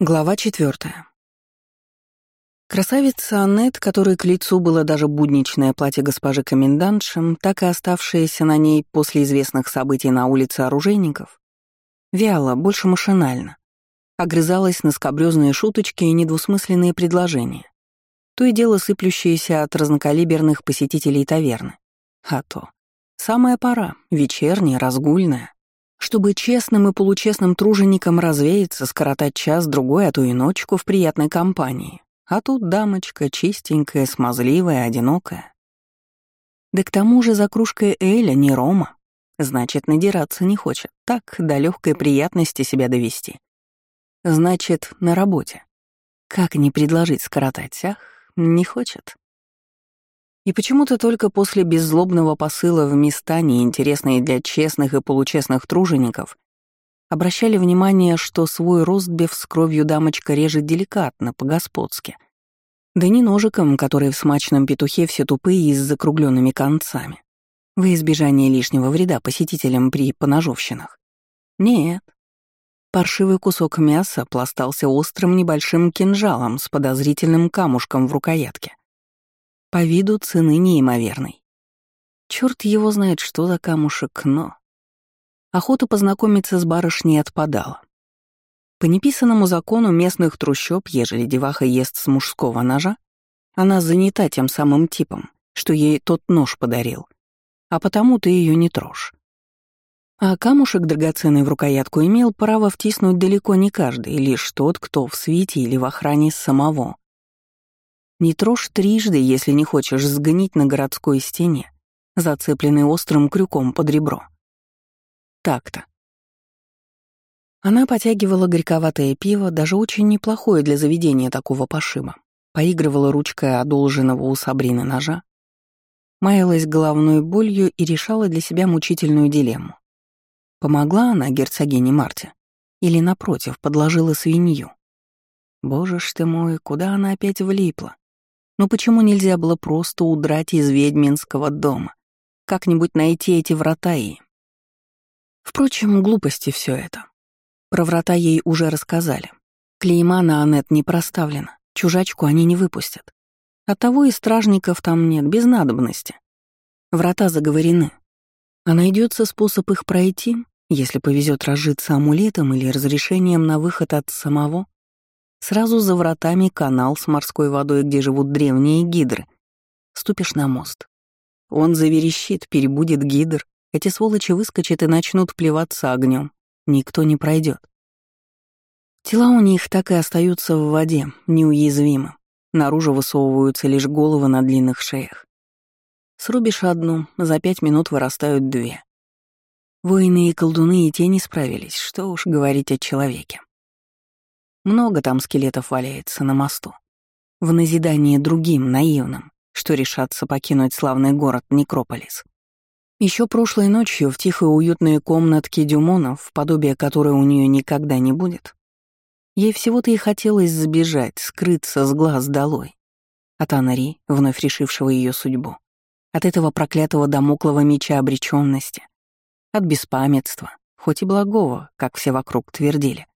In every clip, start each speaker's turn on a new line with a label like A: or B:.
A: Глава четвертая. Красавица Аннет, которой к лицу было даже будничное платье госпожи комендантши, так и оставшееся на ней после известных событий на улице оружейников, вяло, больше машинально, огрызалась на скобрёзные шуточки и недвусмысленные предложения, то и дело сыплющиеся от разнокалиберных посетителей таверны. А то. Самая пора, вечерняя, разгульная чтобы честным и получестным труженикам развеяться, скоротать час-другой, а то и ночку в приятной компании. А тут дамочка чистенькая, смазливая, одинокая. Да к тому же за кружкой Эля не Рома. Значит, надираться не хочет. Так, до легкой приятности себя довести. Значит, на работе. Как не предложить скоротать, ах, не хочет. И почему-то только после беззлобного посыла в места, неинтересные для честных и получестных тружеников, обращали внимание, что свой ростбиф с кровью дамочка режет деликатно, по-господски. Да не ножиком, который в смачном петухе все тупые и с закругленными концами, во избежание лишнего вреда посетителям при поножовщинах. Нет. Паршивый кусок мяса пластался острым небольшим кинжалом с подозрительным камушком в рукоятке. По виду цены неимоверной. Черт его знает, что за камушек, но... Охота познакомиться с барышней отпадала. По неписанному закону местных трущоб, ежели деваха ест с мужского ножа, она занята тем самым типом, что ей тот нож подарил, а потому ты ее не трожь. А камушек драгоценный в рукоятку имел право втиснуть далеко не каждый, лишь тот, кто в свите или в охране самого не трожь трижды, если не хочешь сгнить на городской стене, зацепленный острым крюком под ребро. Так-то. Она потягивала горьковатое пиво, даже очень неплохое для заведения такого пошиба, поигрывала ручкой одолженного у Сабрины ножа, маялась головной болью и решала для себя мучительную дилемму. Помогла она герцогине Марте или, напротив, подложила свинью? Боже ж ты мой, куда она опять влипла? Но почему нельзя было просто удрать из ведьминского дома? Как-нибудь найти эти врата и... Впрочем, глупости все это. Про врата ей уже рассказали. Клейма на Аннет не проставлена, чужачку они не выпустят. Оттого и стражников там нет, без надобности. Врата заговорены. А найдется способ их пройти, если повезет разжиться амулетом или разрешением на выход от самого, Сразу за вратами канал с морской водой, где живут древние гидры. Ступишь на мост. Он заверещит, перебудет гидр. Эти сволочи выскочат и начнут плеваться огнем. Никто не пройдет. Тела у них так и остаются в воде, неуязвимы. Наружу высовываются лишь головы на длинных шеях. Срубишь одну, за пять минут вырастают две. Воины и колдуны и те не справились, что уж говорить о человеке. Много там скелетов валяется на мосту. В назидание другим, наивным, что решатся покинуть славный город Некрополис. Еще прошлой ночью в тихой уютной комнатке Дюмонов, подобие которой у нее никогда не будет, ей всего-то и хотелось сбежать, скрыться с глаз долой. От Анари, вновь решившего ее судьбу. От этого проклятого домоклого меча обреченности. От беспамятства, хоть и благого, как все вокруг твердили.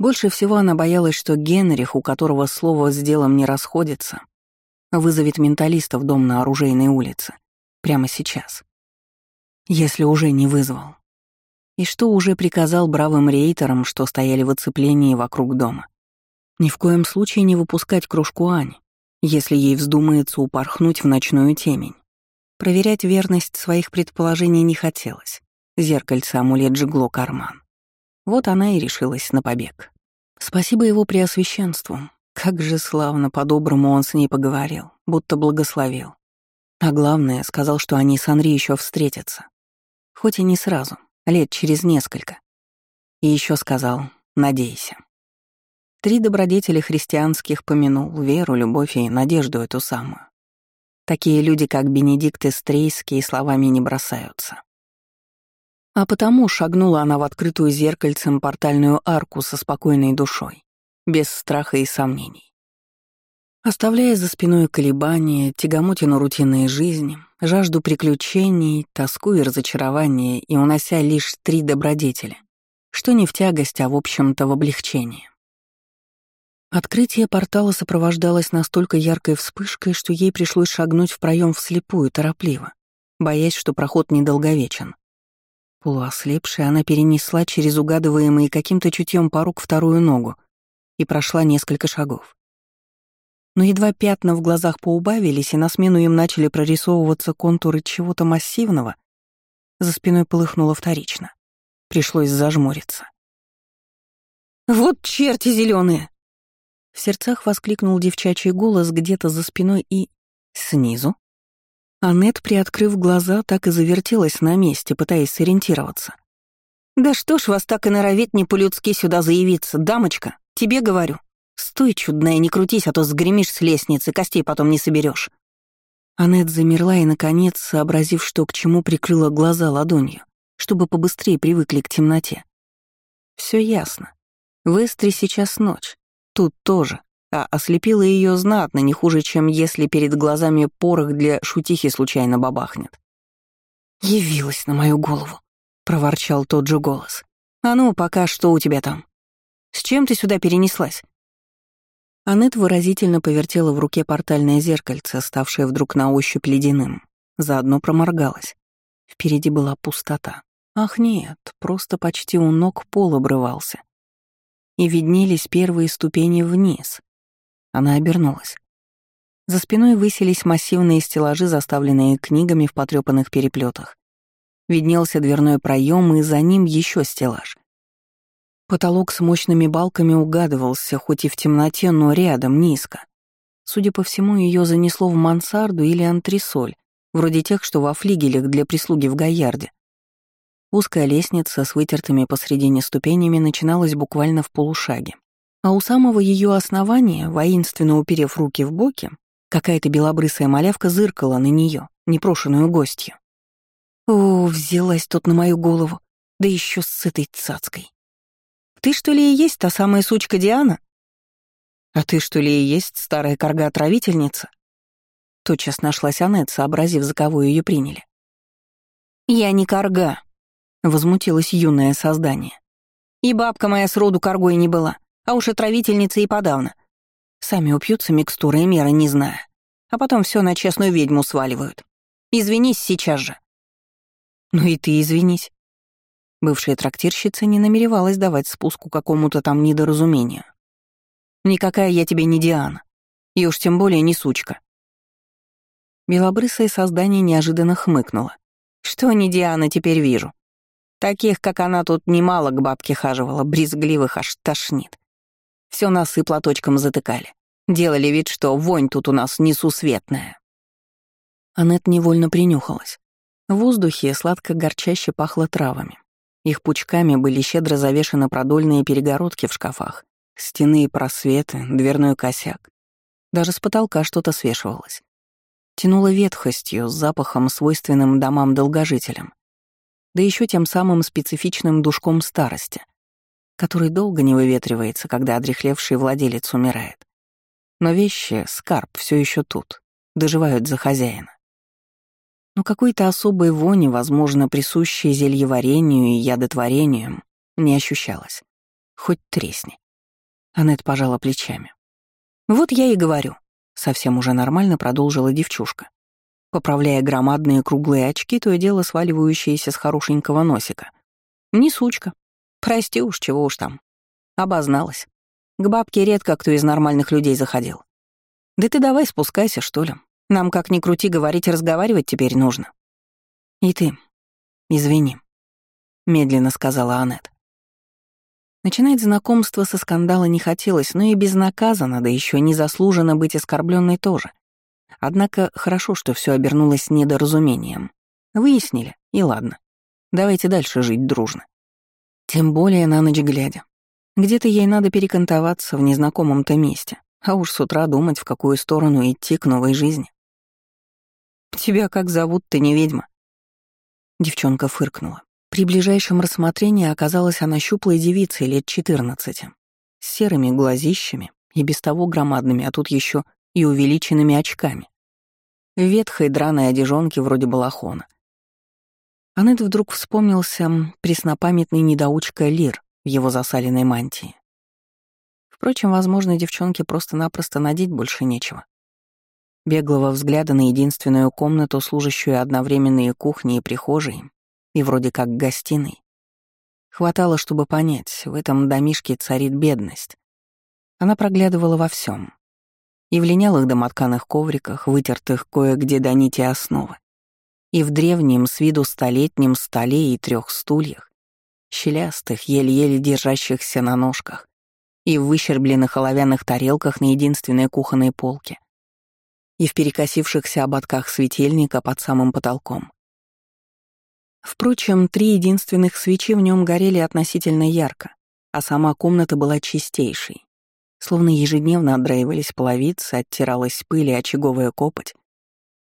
A: Больше всего она боялась, что Генрих, у которого слово с делом не расходится, вызовет менталиста в дом на оружейной улице. Прямо сейчас. Если уже не вызвал. И что уже приказал бравым рейтерам, что стояли в оцеплении вокруг дома. Ни в коем случае не выпускать кружку Ани, если ей вздумается упорхнуть в ночную темень. Проверять верность своих предположений не хотелось. Зеркальце амулет жгло карман. Вот она и решилась на побег. Спасибо его преосвященству. Как же славно, по-доброму он с ней поговорил, будто благословил. А главное, сказал, что они с Анри еще встретятся. Хоть и не сразу, лет через несколько. И еще сказал «надейся». Три добродетели христианских помянул — веру, любовь и надежду эту самую. Такие люди, как Бенедикт Эстрейский, словами не бросаются. А потому шагнула она в открытую зеркальцем портальную арку со спокойной душой, без страха и сомнений. Оставляя за спиной колебания, тягомотину рутинной жизни, жажду приключений, тоску и разочарование и унося лишь три добродетели, что не в тягость, а в общем-то в облегчение. Открытие портала сопровождалось настолько яркой вспышкой, что ей пришлось шагнуть в проем вслепую, торопливо, боясь, что проход недолговечен. Полуослепшая, она перенесла через угадываемый каким-то чутьем порог вторую ногу и прошла несколько шагов. Но едва пятна в глазах поубавились, и на смену им начали прорисовываться контуры чего-то массивного, за спиной полыхнуло вторично. Пришлось зажмуриться. «Вот черти зеленые! В сердцах воскликнул девчачий голос где-то за спиной и... снизу. Аннет, приоткрыв глаза, так и завертелась на месте, пытаясь сориентироваться. «Да что ж вас так и норовит не по-людски сюда заявиться, дамочка? Тебе говорю. Стой, чудная, не крутись, а то сгремишь с лестницы, костей потом не соберешь. Аннет замерла и, наконец, сообразив, что к чему, прикрыла глаза ладонью, чтобы побыстрее привыкли к темноте. Все ясно. В Эстре сейчас ночь. Тут тоже. А ослепила ее знатно, не хуже, чем если перед глазами порох для шутихи случайно бабахнет. «Явилась на мою голову», — проворчал тот же голос. «А ну, пока что у тебя там? С чем ты сюда перенеслась?» Аннет выразительно повертела в руке портальное зеркальце, ставшее вдруг на ощупь ледяным. Заодно проморгалась. Впереди была пустота. Ах нет, просто почти у ног пол обрывался и виднелись первые ступени вниз. Она обернулась. За спиной высились массивные стеллажи, заставленные книгами в потрёпанных переплетах. Виднелся дверной проем, и за ним еще стеллаж. Потолок с мощными балками угадывался, хоть и в темноте, но рядом, низко. Судя по всему, ее занесло в мансарду или антресоль, вроде тех, что во флигелях для прислуги в Гаярде. Узкая лестница с вытертыми посредине ступенями начиналась буквально в полушаге. А у самого ее основания, воинственно уперев руки в боки, какая-то белобрысая малявка зыркала на нее, непрошенную гостью. О, взялась тут на мою голову, да еще с этой цацкой. Ты что ли и есть та самая сучка Диана? А ты что ли и есть старая корга-отравительница? Тотчас нашлась Аннет, сообразив, за кого ее приняли. Я не корга, — возмутилось юное создание. «И бабка моя сроду коргой не была, а уж отравительница и подавно. Сами упьются микстуры и меры, не зная. А потом все на честную ведьму сваливают. Извинись сейчас же». «Ну и ты извинись». Бывшая трактирщица не намеревалась давать спуску какому-то там недоразумению. «Никакая я тебе не Диана. И уж тем более не сучка». Белобрысое создание неожиданно хмыкнуло. «Что не Диана, теперь вижу. Таких, как она, тут немало к бабке хаживала, брезгливых аж тошнит. Все носы платочком затыкали. Делали вид, что вонь тут у нас несусветная. Аннет невольно принюхалась. В воздухе сладко-горчаще пахло травами. Их пучками были щедро завешены продольные перегородки в шкафах, стены и просветы, дверной косяк. Даже с потолка что-то свешивалось. Тянуло ветхостью, с запахом, свойственным домам-долгожителям да еще тем самым специфичным душком старости, который долго не выветривается, когда одрехлевший владелец умирает. Но вещи, скарб, все еще тут, доживают за хозяина. Но какой-то особой вони, возможно, присущей зельеварению и ядотворению, не ощущалось. Хоть тресни. Аннет пожала плечами. «Вот я и говорю», — совсем уже нормально продолжила девчушка поправляя громадные круглые очки, то и дело сваливающиеся с хорошенького носика. «Не сучка. Прости уж, чего уж там. Обозналась. К бабке редко кто из нормальных людей заходил. Да ты давай спускайся, что ли. Нам, как ни крути, говорить и разговаривать теперь нужно. И ты. Извини», — медленно сказала Аннет. Начинать знакомство со скандала не хотелось, но и безнаказанно, да еще незаслуженно быть оскорбленной тоже. Однако хорошо, что все обернулось недоразумением. Выяснили, и ладно. Давайте дальше жить дружно. Тем более на ночь глядя. Где-то ей надо перекантоваться в незнакомом-то месте, а уж с утра думать, в какую сторону идти к новой жизни. «Тебя как зовут, ты не ведьма?» Девчонка фыркнула. При ближайшем рассмотрении оказалась она щуплой девицей лет 14, с серыми глазищами и без того громадными, а тут еще и увеличенными очками. В ветхой драной одежонке вроде балахона. Аннет вдруг вспомнился преснопамятный недоучка Лир в его засаленной мантии. Впрочем, возможно, девчонке просто-напросто надеть больше нечего. Беглого взгляда на единственную комнату, служащую одновременно и кухней, и прихожей, и вроде как гостиной. Хватало, чтобы понять, в этом домишке царит бедность. Она проглядывала во всем. И в линялых домотканых ковриках, вытертых кое-где до нити основы, и в древнем с виду столетнем столе и трех стульях, щелястых, еле-еле держащихся на ножках, и в выщербленных оловянных тарелках на единственной кухонной полке, и в перекосившихся ободках светильника под самым потолком. Впрочем, три единственных свечи в нем горели относительно ярко, а сама комната была чистейшей. Словно ежедневно отдраивались половицы, оттиралась пыль и очаговая копоть,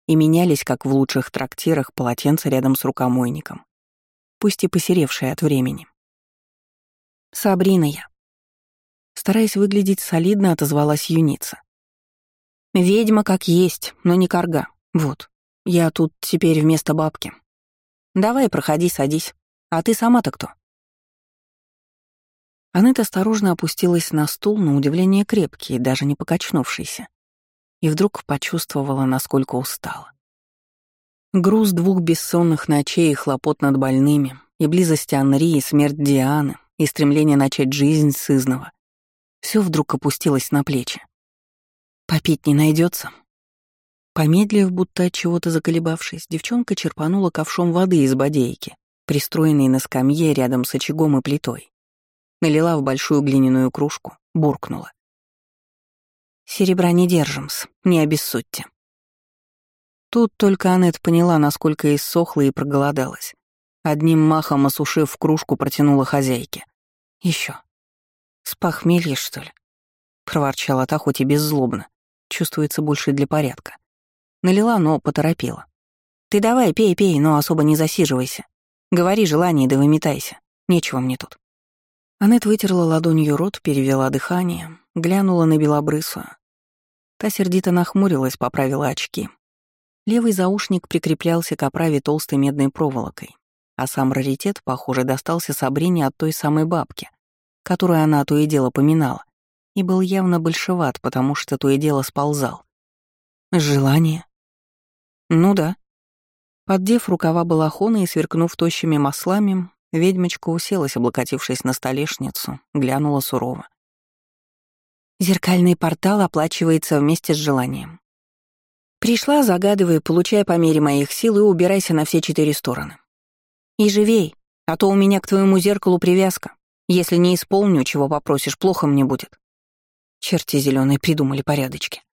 A: и менялись, как в лучших трактирах, полотенца рядом с рукомойником, пусть и посеревшие от времени. «Сабрина я». Стараясь выглядеть солидно, отозвалась юница. «Ведьма как есть, но не корга. Вот. Я тут теперь вместо бабки. Давай, проходи, садись. А ты сама-то кто?» Аннет осторожно опустилась на стул, на удивление крепкий, даже не покачнувшийся и вдруг почувствовала, насколько устала. Груз двух бессонных ночей и хлопот над больными, и близость Анри, и смерть Дианы, и стремление начать жизнь сызнова. Все вдруг опустилось на плечи. «Попить не найдется. Помедлив, будто от чего-то заколебавшись, девчонка черпанула ковшом воды из бодейки, пристроенной на скамье рядом с очагом и плитой. Налила в большую глиняную кружку, буркнула. Серебра не держим-с, не обессудьте. Тут только Аннет поняла, насколько иссохла и проголодалась. Одним махом осушив кружку, протянула хозяйке. Еще. С похмелья, что ли? Проворчала та, хоть и беззлобно. Чувствуется больше для порядка. Налила, но поторопила. Ты давай, пей, пей, но особо не засиживайся. Говори желание, да выметайся. Нечего мне тут. Аннет вытерла ладонью рот, перевела дыхание, глянула на белобрысую. Та сердито нахмурилась, поправила очки. Левый заушник прикреплялся к оправе толстой медной проволокой, а сам раритет, похоже, достался Сабрине от той самой бабки, которую она то и дело поминала, и был явно большеват, потому что то и дело сползал. Желание? Ну да. Поддев рукава балахона и сверкнув тощими маслами, ведьмочка уселась, облокотившись на столешницу, глянула сурово. Зеркальный портал оплачивается вместе с желанием. Пришла, загадывай, получай по мере моих сил и убирайся на все четыре стороны. И живей, а то у меня к твоему зеркалу привязка. Если не исполню, чего попросишь, плохо мне будет. Черти зеленые придумали порядочки.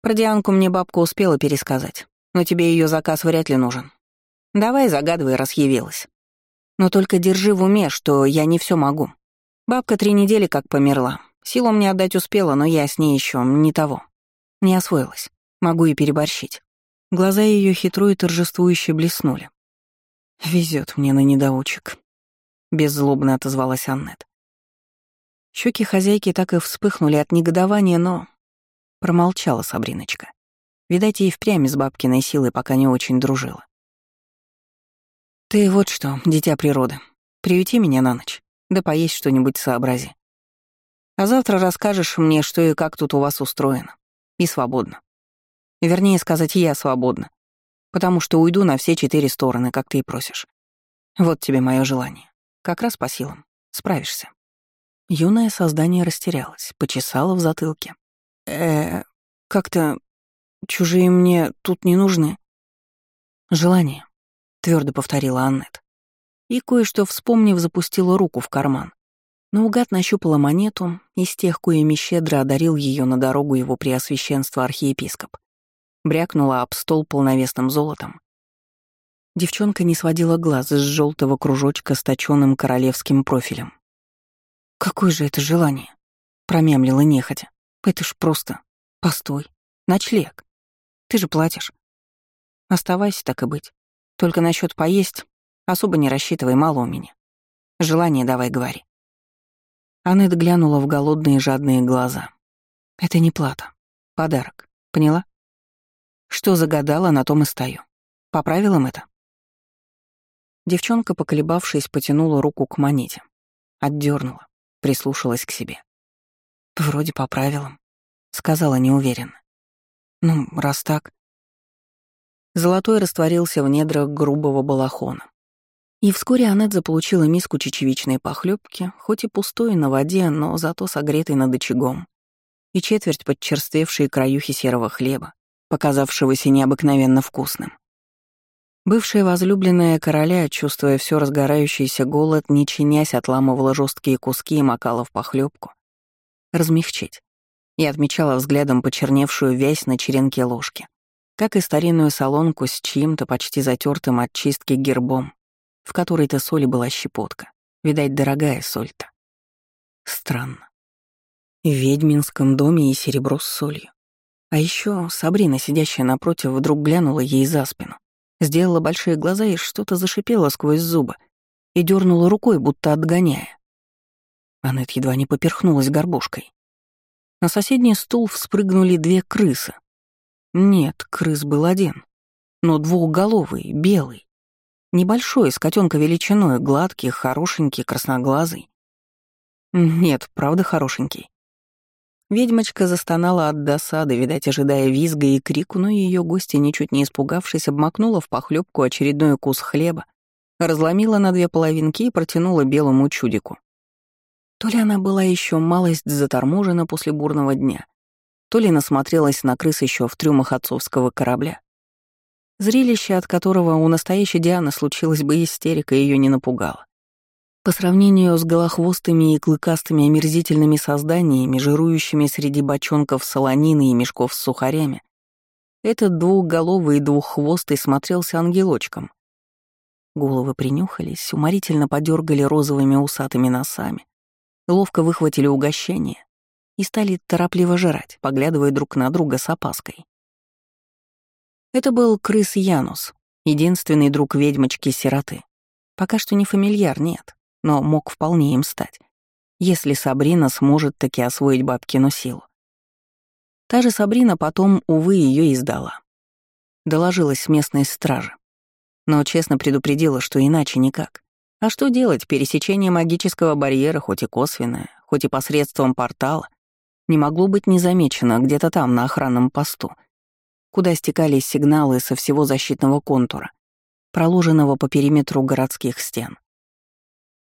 A: Про Дианку мне бабка успела пересказать, но тебе ее заказ вряд ли нужен. Давай загадывай, раз явилась. Но только держи в уме, что я не все могу. Бабка три недели как померла, Силу мне отдать успела, но я с ней еще не того. Не освоилась. Могу и переборщить. Глаза ее хитро и торжествующе блеснули. Везет мне на недоучек. Беззлобно отозвалась Аннет. Щеки хозяйки так и вспыхнули от негодования, но... Промолчала Сабриночка. Видать, ей впрямь с бабкиной силой пока не очень дружила. «Ты вот что, дитя природы, приюти меня на ночь, да поесть что-нибудь сообрази. А завтра расскажешь мне, что и как тут у вас устроено. И свободно. Вернее сказать, я свободна. Потому что уйду на все четыре стороны, как ты и просишь. Вот тебе мое желание. Как раз по силам. Справишься. Юное создание растерялось, почесало в затылке. э как-то чужие мне тут не нужны. Желание, твердо повторила Аннет. И кое-что вспомнив, запустила руку в карман. Наугад нащупала монету, из тех, коими щедро одарил ее на дорогу его преосвященство архиепископ. Брякнула об стол полновесным золотом. Девчонка не сводила глаз с желтого кружочка с точенным королевским профилем. «Какое же это желание?» — промямлила нехотя. «Это ж просто... Постой. Ночлег. Ты же платишь. Оставайся, так и быть. Только насчет поесть особо не рассчитывай, мало у меня. Желание давай говори». Аннет глянула в голодные жадные глаза. «Это не плата. Подарок. Поняла? Что загадала, на том и стою. По правилам это?» Девчонка, поколебавшись, потянула руку к монете. Отдернула, прислушалась к себе. Вроде по правилам, сказала неуверенно. Ну, раз так. Золотой растворился в недрах грубого балахона. И вскоре Аннет заполучила миску чечевичной похлебки, хоть и пустой на воде, но зато согретой над очагом, и четверть подчерствевшей краюхи серого хлеба, показавшегося необыкновенно вкусным. Бывшая возлюбленная короля, чувствуя все разгорающийся голод, не чинясь, отламывала жесткие куски и макала в похлебку. Размягчить. И отмечала взглядом почерневшую вязь на черенке ложки, как и старинную солонку с чьим-то почти затертым от чистки гербом, в которой-то соли была щепотка. Видать, дорогая соль-то. Странно. В ведьминском доме и серебро с солью. А еще Сабрина, сидящая напротив, вдруг глянула ей за спину, сделала большие глаза и что-то зашипела сквозь зубы и дернула рукой, будто отгоняя. Аннет едва не поперхнулась горбушкой. На соседний стул вспрыгнули две крысы. Нет, крыс был один, но двухголовый, белый. Небольшой, с котенка величиной, гладкий, хорошенький, красноглазый. Нет, правда хорошенький. Ведьмочка застонала от досады, видать, ожидая визга и крику, но ее гостья, ничуть не испугавшись, обмакнула в похлебку очередной кус хлеба, разломила на две половинки и протянула белому чудику. То ли она была еще малость заторможена после бурного дня, то ли насмотрелась на крыс еще в трюмах отцовского корабля. Зрелище, от которого у настоящей Дианы случилась бы истерика, ее не напугало. По сравнению с голохвостыми и клыкастыми омерзительными созданиями, жирующими среди бочонков солонины и мешков с сухарями, этот двухголовый и двуххвостый смотрелся ангелочком. Головы принюхались, уморительно подергали розовыми усатыми носами, ловко выхватили угощение и стали торопливо жрать, поглядывая друг на друга с опаской. Это был крыс Янус, единственный друг ведьмочки-сироты. Пока что не фамильяр, нет но мог вполне им стать, если Сабрина сможет таки освоить бабкину силу. Та же Сабрина потом, увы, ее издала. Доложилась с местной стражи. Но честно предупредила, что иначе никак. А что делать, пересечение магического барьера, хоть и косвенное, хоть и посредством портала, не могло быть незамечено где-то там, на охранном посту, куда стекались сигналы со всего защитного контура, проложенного по периметру городских стен.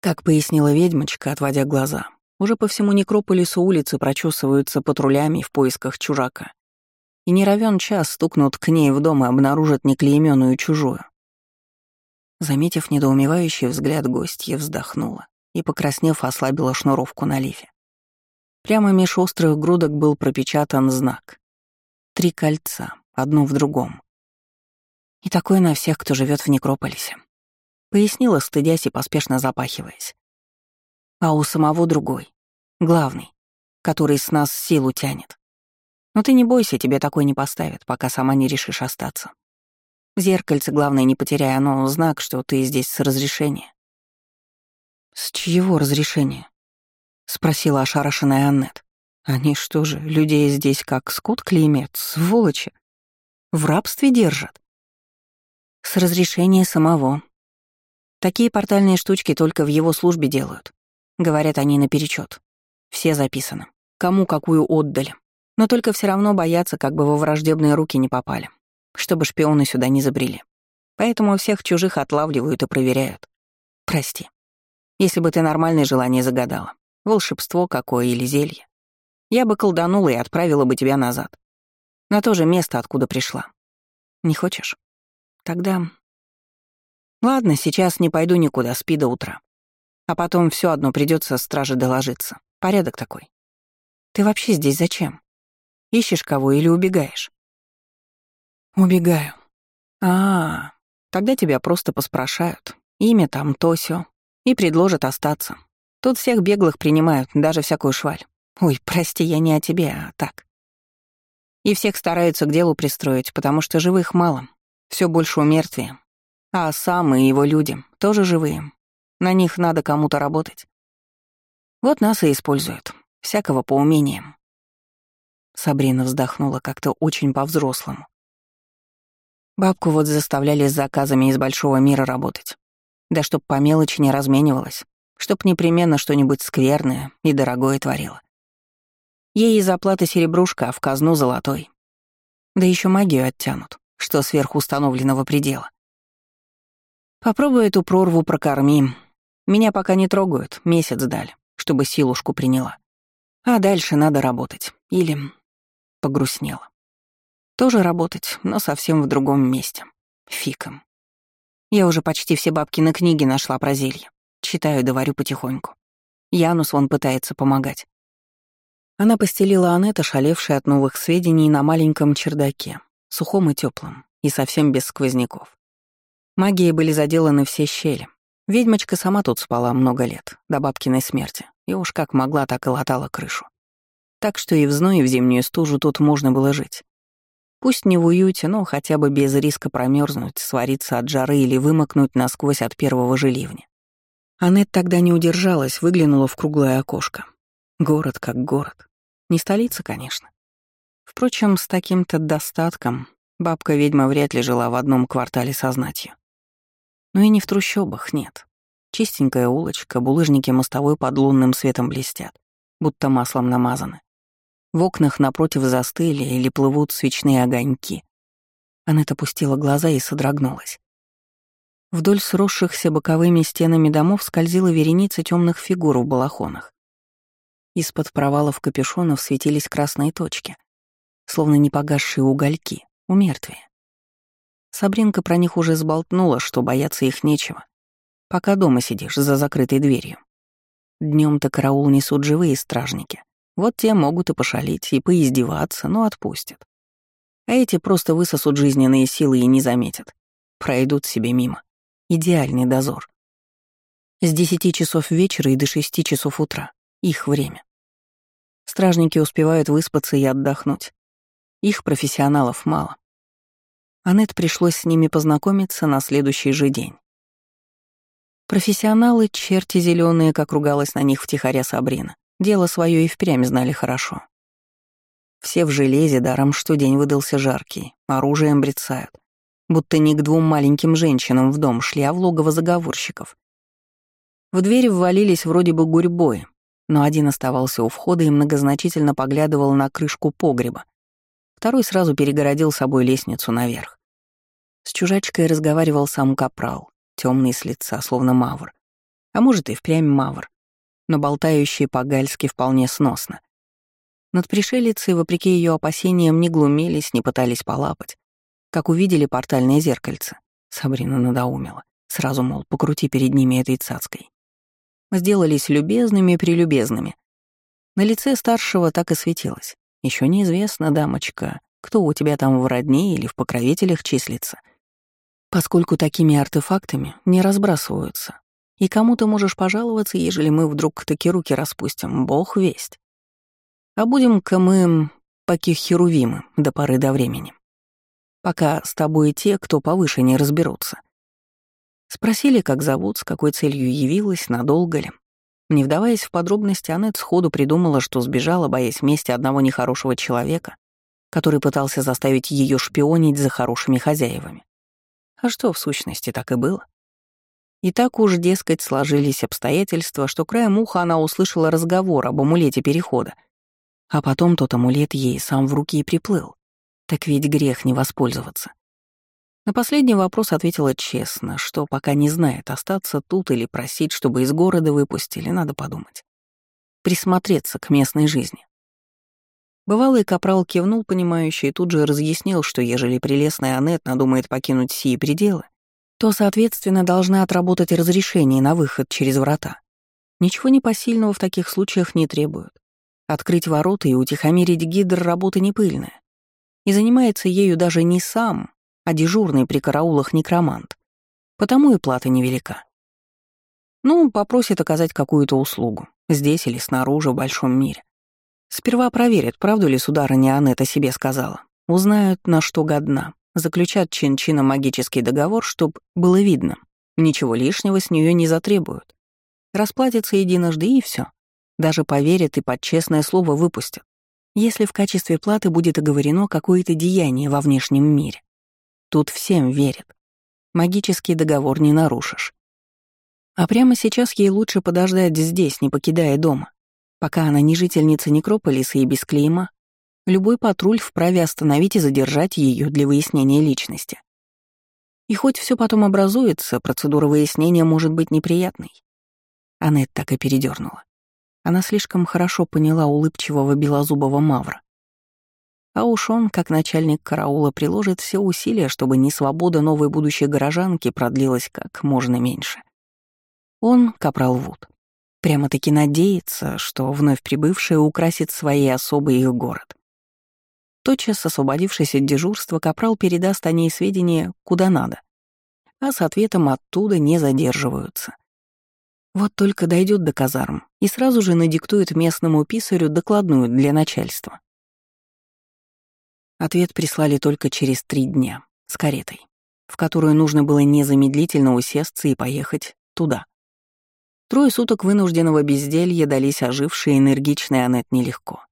A: Как пояснила ведьмочка, отводя глаза, уже по всему некрополису улицы прочесываются патрулями в поисках чужака. И не равен час стукнут к ней в дом и обнаружат неклейменную чужую. Заметив недоумевающий взгляд, гостья вздохнула и, покраснев, ослабила шнуровку на лифе. Прямо меж острых грудок был пропечатан знак. Три кольца, одно в другом. И такое на всех, кто живет в некрополисе. Пояснила, стыдясь и поспешно запахиваясь. А у самого другой, главный, который с нас силу тянет. Но ты не бойся, тебе такой не поставят, пока сама не решишь остаться. Зеркальце, главное, не потеряй, оно знак, что ты здесь с разрешения. «С чьего разрешения?» — спросила ошарашенная Аннет. «Они что же, людей здесь как скот клеймят, сволочи? В рабстве держат?» «С разрешения самого, Такие портальные штучки только в его службе делают. Говорят они наперечет. Все записаны. Кому какую отдали. Но только все равно боятся, как бы во враждебные руки не попали. Чтобы шпионы сюда не забрели. Поэтому всех чужих отлавливают и проверяют. Прости. Если бы ты нормальное желание загадала. Волшебство какое или зелье. Я бы колданула и отправила бы тебя назад. На то же место, откуда пришла. Не хочешь? Тогда Ладно, сейчас не пойду никуда, спи до утра. А потом все одно придется страже доложиться. Порядок такой. Ты вообще здесь зачем? Ищешь кого или убегаешь? Убегаю. А, -а, -а тогда тебя просто поспрашают. Имя там то сё. И предложат остаться. Тут всех беглых принимают, даже всякую шваль. Ой, прости, я не о тебе, а так. И всех стараются к делу пристроить, потому что живых мало. Все больше умертвия. А сам и его люди тоже живые. На них надо кому-то работать. Вот нас и используют. Всякого по умениям. Сабрина вздохнула как-то очень по-взрослому. Бабку вот заставляли с заказами из большого мира работать. Да чтоб по мелочи не разменивалась, чтоб непременно что-нибудь скверное и дорогое творила. Ей из оплаты серебрушка, а в казну золотой. Да еще магию оттянут, что сверху установленного предела. Попробуй эту прорву прокорми. Меня пока не трогают, месяц дали, чтобы силушку приняла. А дальше надо работать. Или... Погрустнела. Тоже работать, но совсем в другом месте. Фиком. Я уже почти все бабки на книги нашла про зелье. Читаю, доварю потихоньку. Янус вон пытается помогать. Она постелила Анетта, шалевшая от новых сведений, на маленьком чердаке, сухом и теплом, и совсем без сквозняков. Магией были заделаны все щели. Ведьмочка сама тут спала много лет, до бабкиной смерти, и уж как могла, так и латала крышу. Так что и в зной, и в зимнюю стужу тут можно было жить. Пусть не в уюте, но хотя бы без риска промерзнуть, свариться от жары или вымокнуть насквозь от первого же ливня. Аннет тогда не удержалась, выглянула в круглое окошко. Город как город. Не столица, конечно. Впрочем, с таким-то достатком бабка-ведьма вряд ли жила в одном квартале со знатью. Но и не в трущобах, нет. Чистенькая улочка, булыжники мостовой под лунным светом блестят, будто маслом намазаны. В окнах напротив застыли или плывут свечные огоньки. Аннет опустила глаза и содрогнулась. Вдоль сросшихся боковыми стенами домов скользила вереница темных фигур в балахонах. Из-под провалов капюшонов светились красные точки, словно непогасшие угольки, у мертвия. Сабринка про них уже сболтнула, что бояться их нечего, пока дома сидишь за закрытой дверью. днем то караул несут живые стражники, вот те могут и пошалить, и поиздеваться, но отпустят. А эти просто высосут жизненные силы и не заметят. Пройдут себе мимо. Идеальный дозор. С десяти часов вечера и до шести часов утра. Их время. Стражники успевают выспаться и отдохнуть. Их профессионалов мало. Аннет пришлось с ними познакомиться на следующий же день. Профессионалы, черти зеленые, как ругалась на них втихаря Сабрина, Дело свое и впрямь знали хорошо. Все в железе, даром что день выдался жаркий, оружием брецают. Будто не к двум маленьким женщинам в дом шли, а в логово заговорщиков. В двери ввалились вроде бы гурьбой, но один оставался у входа и многозначительно поглядывал на крышку погреба. Второй сразу перегородил собой лестницу наверх. С чужачкой разговаривал сам капрал, темный с лица, словно мавр. А может, и впрямь мавр но болтающие по-гальски вполне сносно. Над пришелицей, вопреки ее опасениям, не глумились, не пытались полапать. Как увидели портальное зеркальце, Сабрина надоумила. Сразу, мол, покрути перед ними этой цацкой. Сделались любезными и прелюбезными. На лице старшего так и светилось. Еще неизвестно, дамочка, кто у тебя там в родне или в покровителях числится. Поскольку такими артефактами не разбрасываются, и кому ты можешь пожаловаться, ежели мы вдруг таки руки распустим, бог весть. А будем-ка мы поки херувимы до поры до времени. Пока с тобой те, кто повыше, не разберутся. Спросили, как зовут, с какой целью явилась, надолго ли. Не вдаваясь в подробности, Аннет сходу придумала, что сбежала, боясь мести одного нехорошего человека, который пытался заставить ее шпионить за хорошими хозяевами. А что, в сущности, так и было. И так уж, дескать, сложились обстоятельства, что краем уха она услышала разговор об амулете перехода. А потом тот амулет ей сам в руки и приплыл. Так ведь грех не воспользоваться. На последний вопрос ответила честно, что пока не знает, остаться тут или просить, чтобы из города выпустили, надо подумать. Присмотреться к местной жизни. Бывалый капрал кивнул, понимающий, и тут же разъяснил, что ежели прелестная Аннет надумает покинуть сии пределы, то, соответственно, должна отработать разрешение на выход через врата. Ничего непосильного в таких случаях не требуют. Открыть ворота и утихомирить гидр — работа не пыльная. И занимается ею даже не сам, а дежурный при караулах некромант. Потому и плата невелика. Ну, попросит оказать какую-то услугу, здесь или снаружи, в большом мире. Сперва проверят, правду ли сударыня Аннета себе сказала. Узнают, на что годна, Заключат чин-чином магический договор, чтоб было видно. Ничего лишнего с нее не затребуют. Расплатятся единожды и все. Даже поверят и под честное слово выпустят. Если в качестве платы будет оговорено какое-то деяние во внешнем мире. Тут всем верят. Магический договор не нарушишь. А прямо сейчас ей лучше подождать здесь, не покидая дома, Пока она не жительница Некрополиса и без клейма, любой патруль вправе остановить и задержать ее для выяснения личности. И хоть все потом образуется, процедура выяснения может быть неприятной. Аннет так и передернула. Она слишком хорошо поняла улыбчивого белозубого мавра. А уж он, как начальник караула, приложит все усилия, чтобы несвобода новой будущей горожанки продлилась как можно меньше. Он, капрал Вуд, прямо-таки надеется, что вновь прибывшая украсит своей особой их город. Тотчас освободившись от дежурства, Капрал передаст о ней сведения куда надо, а с ответом оттуда не задерживаются. Вот только дойдет до казарм и сразу же надиктует местному писарю докладную для начальства. Ответ прислали только через три дня, с каретой, в которую нужно было незамедлительно усесться и поехать туда. Трое суток вынужденного безделья дались ожившей энергичной Аннет нелегко.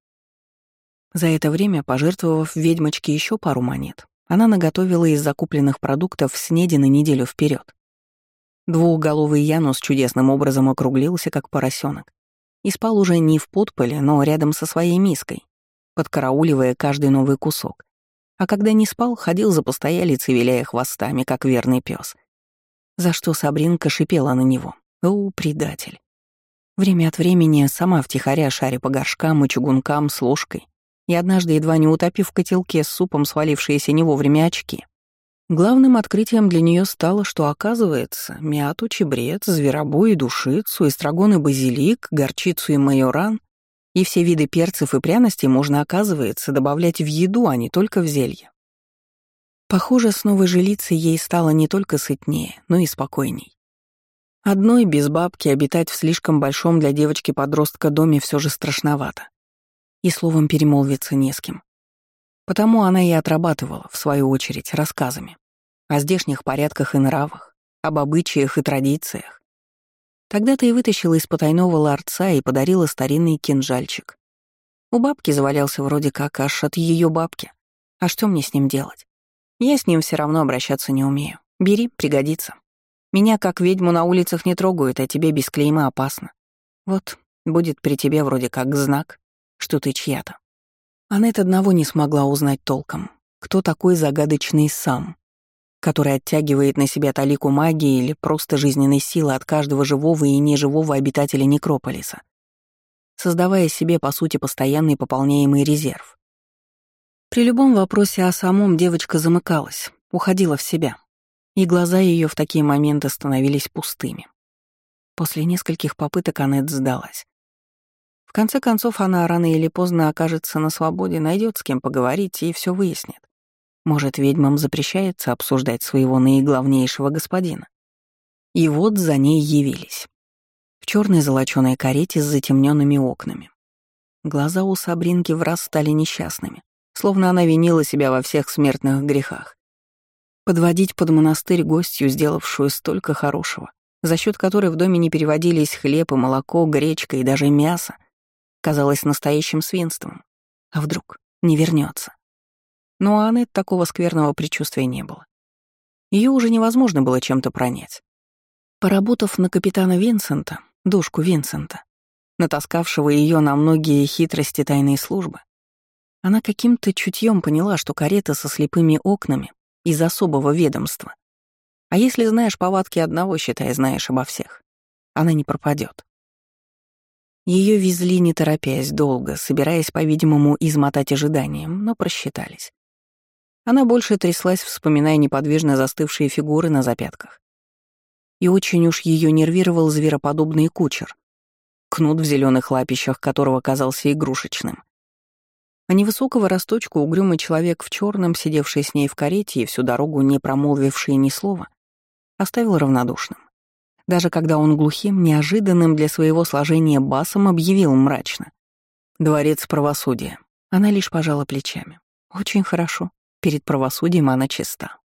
A: За это время, пожертвовав ведьмочке еще пару монет, она наготовила из закупленных продуктов снеди на неделю вперед. Двухголовый Янус чудесным образом округлился, как поросенок, и спал уже не в подполе, но рядом со своей миской, подкарауливая каждый новый кусок. А когда не спал, ходил за постоялицей, виляя хвостами, как верный пес. За что Сабринка шипела на него. «О, предатель!» Время от времени сама втихаря шаря по горшкам и чугункам с ложкой, и однажды, едва не утопив в котелке с супом свалившиеся не вовремя очки. Главным открытием для нее стало, что, оказывается, мяту, чебрец, зверобой, душицу, эстрагон и базилик, горчицу и майоран и все виды перцев и пряностей можно, оказывается, добавлять в еду, а не только в зелье. Похоже, с новой жилицей ей стало не только сытнее, но и спокойней. Одной без бабки обитать в слишком большом для девочки-подростка доме все же страшновато и словом перемолвиться не с кем. Потому она и отрабатывала, в свою очередь, рассказами о здешних порядках и нравах, об обычаях и традициях. Тогда-то и вытащила из потайного ларца и подарила старинный кинжальчик. У бабки завалялся вроде как аж от ее бабки. А что мне с ним делать? Я с ним все равно обращаться не умею. Бери, пригодится. Меня как ведьму на улицах не трогают, а тебе без клейма опасно. Вот, будет при тебе вроде как знак, что ты чья-то. Аннет одного не смогла узнать толком. Кто такой загадочный сам, который оттягивает на себя талику магии или просто жизненной силы от каждого живого и неживого обитателя Некрополиса, создавая себе, по сути, постоянный пополняемый резерв. При любом вопросе о самом девочка замыкалась, уходила в себя, и глаза ее в такие моменты становились пустыми. После нескольких попыток Аннет сдалась конце концов, она рано или поздно окажется на свободе, найдет с кем поговорить и все выяснит. Может, ведьмам запрещается обсуждать своего наиглавнейшего господина. И вот за ней явились. В черной золоченой карете с затемненными окнами. Глаза у Сабринки в раз стали несчастными, словно она винила себя во всех смертных грехах. Подводить под монастырь гостью, сделавшую столько хорошего, за счет которой в доме не переводились хлеб и молоко, гречка и даже мясо, казалось настоящим свинством. А вдруг не вернется? Но у Аннет такого скверного предчувствия не было. Ее уже невозможно было чем-то пронять. Поработав на капитана Винсента, душку Винсента, натаскавшего ее на многие хитрости тайной службы, она каким-то чутьем поняла, что карета со слепыми окнами из особого ведомства. А если знаешь повадки одного, считай, знаешь обо всех. Она не пропадет. Ее везли не торопясь долго, собираясь, по-видимому, измотать ожиданием, но просчитались. Она больше тряслась, вспоминая неподвижно застывшие фигуры на запятках. И очень уж ее нервировал звероподобный кучер, кнут в зеленых лапищах которого казался игрушечным. А невысокого росточку угрюмый человек в черном, сидевший с ней в карете и всю дорогу не промолвивший ни слова, оставил равнодушным даже когда он глухим, неожиданным для своего сложения басом объявил мрачно. «Дворец правосудия». Она лишь пожала плечами. «Очень хорошо. Перед правосудием она чиста».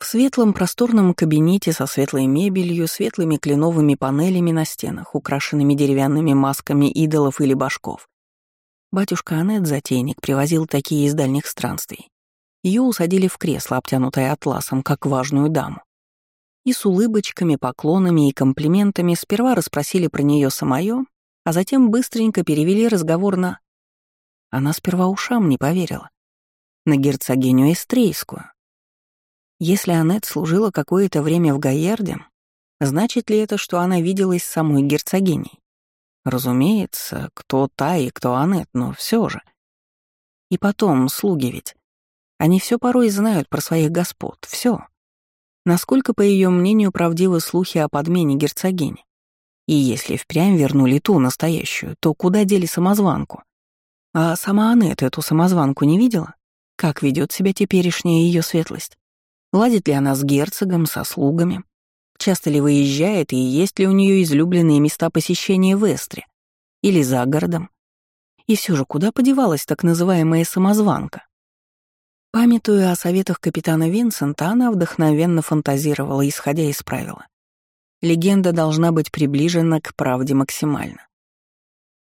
A: В светлом просторном кабинете со светлой мебелью, светлыми кленовыми панелями на стенах, украшенными деревянными масками идолов или башков. Батюшка Анет, затейник, привозил такие из дальних странствий. Ее усадили в кресло, обтянутое атласом, как важную даму и с улыбочками, поклонами и комплиментами сперва расспросили про нее самое, а затем быстренько перевели разговор на... Она сперва ушам не поверила. На герцогиню Эстрейскую. Если Аннет служила какое-то время в Гаярде, значит ли это, что она виделась с самой герцогиней? Разумеется, кто та и кто Аннет, но все же. И потом, слуги ведь. Они все порой знают про своих господ, все. Насколько, по ее мнению, правдивы слухи о подмене герцогини? И если впрямь вернули ту настоящую, то куда дели самозванку? А сама Аннет эту самозванку не видела? Как ведет себя теперешняя ее светлость? Ладит ли она с герцогом, со слугами? Часто ли выезжает и есть ли у нее излюбленные места посещения в Эстре? Или за городом? И все же куда подевалась так называемая самозванка? Памятуя о советах капитана Винсента, она вдохновенно фантазировала, исходя из правила. Легенда должна быть приближена к правде максимально.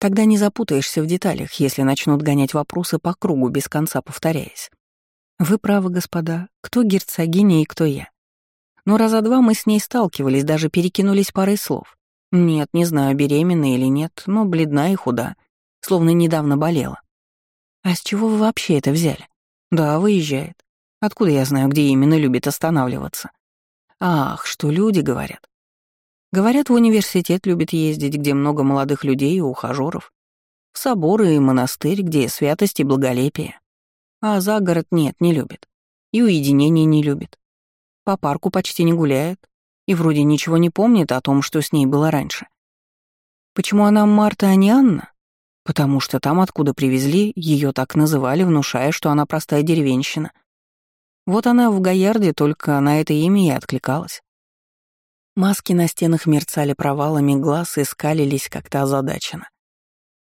A: Тогда не запутаешься в деталях, если начнут гонять вопросы по кругу, без конца повторяясь. Вы правы, господа, кто герцогиня и кто я. Но раза два мы с ней сталкивались, даже перекинулись парой слов. Нет, не знаю, беременна или нет, но бледна и худа, словно недавно болела. А с чего вы вообще это взяли? Да, выезжает. Откуда я знаю, где именно любит останавливаться? Ах, что люди говорят. Говорят, в университет любит ездить, где много молодых людей и ухажеров. В соборы и монастырь, где святость и благолепие. А за город нет, не любит. И уединение не любит. По парку почти не гуляет. И вроде ничего не помнит о том, что с ней было раньше. Почему она Марта, а не Анна? Потому что там, откуда привезли, ее так называли, внушая, что она простая деревенщина. Вот она в Гаярде только на это имя и откликалась. Маски на стенах мерцали провалами глаз и скалились как-то озадаченно.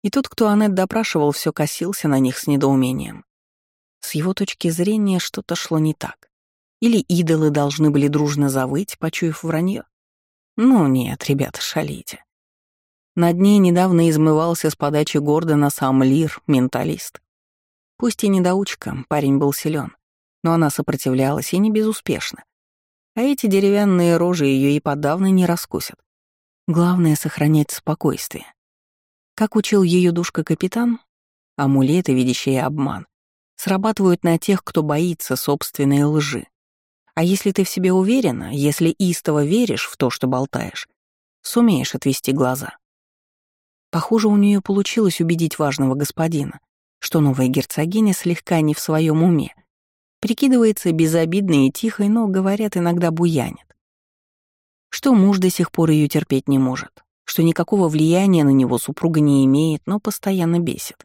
A: И тот, кто Аннет допрашивал, все косился на них с недоумением. С его точки зрения что-то шло не так. Или идолы должны были дружно завыть, почуяв вранье? Ну нет, ребята, шалите. Над ней недавно измывался с подачи Гордона сам Лир, менталист. Пусть и недоучка, парень был силен, но она сопротивлялась и не безуспешно. А эти деревянные рожи ее и подавно не раскусят. Главное — сохранять спокойствие. Как учил ее душка-капитан, амулеты, видящие обман, срабатывают на тех, кто боится собственной лжи. А если ты в себе уверена, если истово веришь в то, что болтаешь, сумеешь отвести глаза. Похоже, у нее получилось убедить важного господина, что новая герцогиня слегка не в своем уме. Прикидывается безобидной и тихой, но, говорят, иногда буянит. Что муж до сих пор ее терпеть не может, что никакого влияния на него супруга не имеет, но постоянно бесит.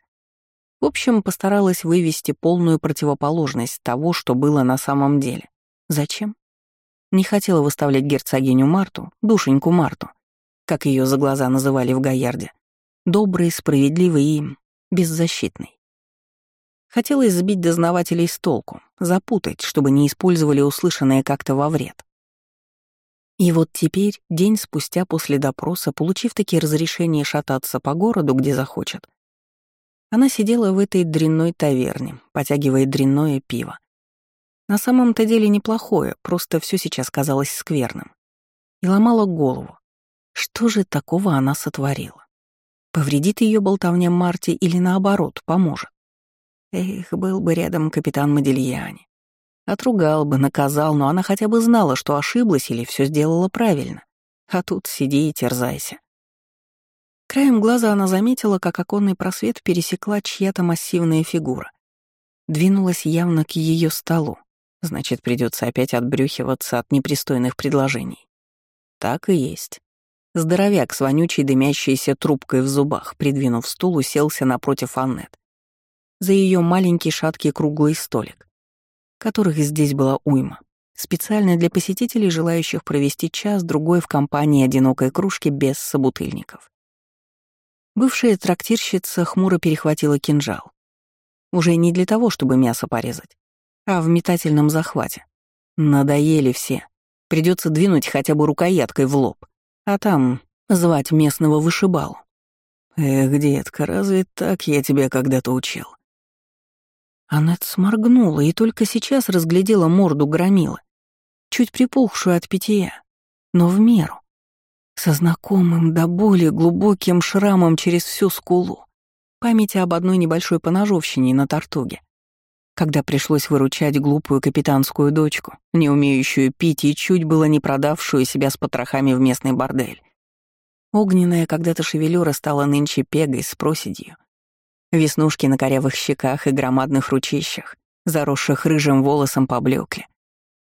A: В общем, постаралась вывести полную противоположность того, что было на самом деле. Зачем? Не хотела выставлять герцогиню Марту, душеньку Марту, как ее за глаза называли в Гаярде, Добрый, справедливый и беззащитный. Хотелось сбить дознавателей с толку, запутать, чтобы не использовали услышанное как-то во вред. И вот теперь, день спустя после допроса, получив такие разрешения шататься по городу, где захочет, она сидела в этой дрянной таверне, потягивая дрянное пиво. На самом-то деле неплохое, просто все сейчас казалось скверным. И ломала голову. Что же такого она сотворила? Повредит ее болтовня Марти или наоборот, поможет. Эх, был бы рядом капитан Модильяни. Отругал бы, наказал, но она хотя бы знала, что ошиблась или все сделала правильно. А тут сиди и терзайся. Краем глаза она заметила, как оконный просвет пересекла чья-то массивная фигура. Двинулась явно к ее столу. Значит, придется опять отбрюхиваться от непристойных предложений. Так и есть. Здоровяк с вонючей дымящейся трубкой в зубах, придвинув стул, уселся напротив Аннет. За ее маленький шаткий круглый столик, которых здесь была уйма, специально для посетителей, желающих провести час-другой в компании одинокой кружки без собутыльников. Бывшая трактирщица хмуро перехватила кинжал. Уже не для того, чтобы мясо порезать, а в метательном захвате. Надоели все. Придется двинуть хотя бы рукояткой в лоб а там звать местного вышибалу. Эх, детка, разве так я тебя когда-то учил? Аннет сморгнула и только сейчас разглядела морду громила, чуть припухшую от питья, но в меру. со знакомым до боли глубоким шрамом через всю скулу, памяти об одной небольшой поножовщине на тортуге, когда пришлось выручать глупую капитанскую дочку, не умеющую пить и чуть было не продавшую себя с потрохами в местный бордель. Огненная когда-то шевелюра стала нынче пегой с проседью. Веснушки на корявых щеках и громадных ручищах, заросших рыжим волосом, поблекли.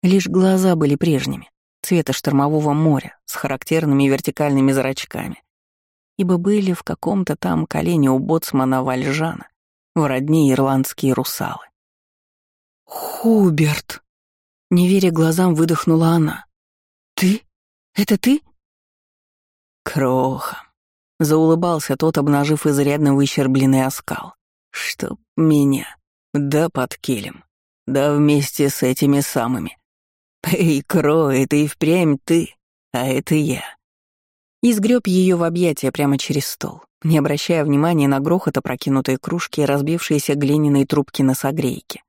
A: Лишь глаза были прежними, цвета штормового моря, с характерными вертикальными зрачками, ибо были в каком-то там колене у боцмана Вальжана, в родне ирландские русалы. «Хуберт!» Не веря глазам, выдохнула она. «Ты? Это ты?»
B: «Кроха!» Заулыбался тот, обнажив изрядно выщербленный оскал. «Чтоб меня! Да под килем! Да вместе с этими самыми! Эй, Кро, это и впрямь ты, а это я!»
A: И сгреб ее в объятия прямо через стол, не обращая внимания на грохот опрокинутой кружки и разбившиеся глиняные трубки на согрейке.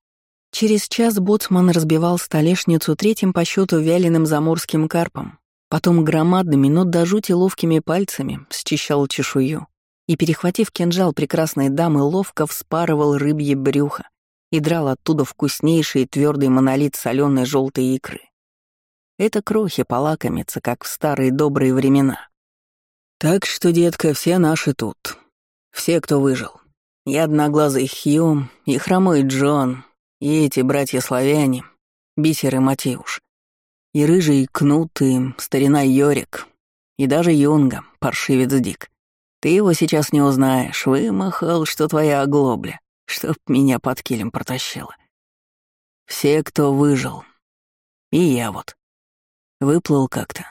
A: Через час боцман разбивал столешницу третьим по счету вяленым заморским карпом, потом громадными, но до жути ловкими пальцами счищал чешую и, перехватив кинжал прекрасной дамы, ловко вспарывал рыбье брюхо и драл оттуда вкуснейший твердый монолит соленой желтой икры. Это крохи полакомятся, как в старые добрые времена.
B: Так что, детка, все наши тут. Все, кто выжил. И одноглазый Хью, и хромой Джон, и эти братья-славяне, Бисер и Матеуш, и рыжий Кнут, и старина Йорик, и даже Юнга, паршивец Дик. Ты его сейчас не узнаешь, вымахал, что твоя оглобля, чтоб меня под килем протащила. Все, кто выжил. И я вот. Выплыл как-то.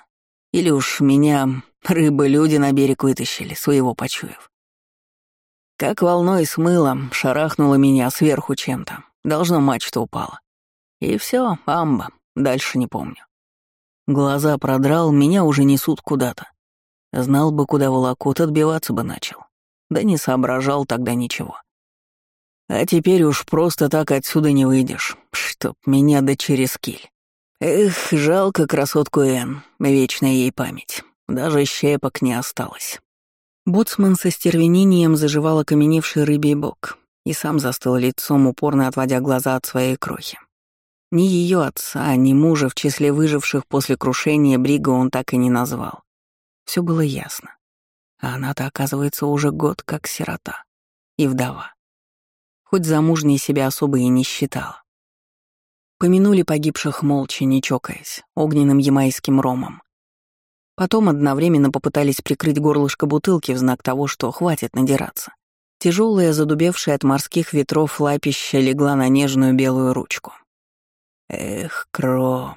B: Или уж меня рыбы-люди на берег вытащили, своего почуяв. Как волной смыло, шарахнуло меня сверху чем-то. Должно мачта упала. И все, амба, дальше не помню. Глаза продрал, меня уже несут куда-то. Знал бы, куда волокут, отбиваться бы начал. Да не соображал тогда ничего. А теперь уж просто так отсюда не выйдешь, чтоб меня да через киль. Эх, жалко красотку Энн, вечная ей память. Даже щепок не осталось.
A: Боцман со стервенением заживал окаменевший рыбий бок и сам застыл лицом, упорно отводя глаза от своей крохи. Ни ее отца, ни мужа в числе выживших после крушения Брига он так и не назвал. Все было ясно. А она-то, оказывается, уже год как сирота и вдова. Хоть замужней себя особо и не считала. Помянули погибших молча, не чокаясь, огненным ямайским ромом. Потом одновременно попытались прикрыть горлышко бутылки в знак того, что хватит надираться. Тяжелая, задубевшая от морских ветров лапища легла на нежную белую ручку. «Эх, Кро,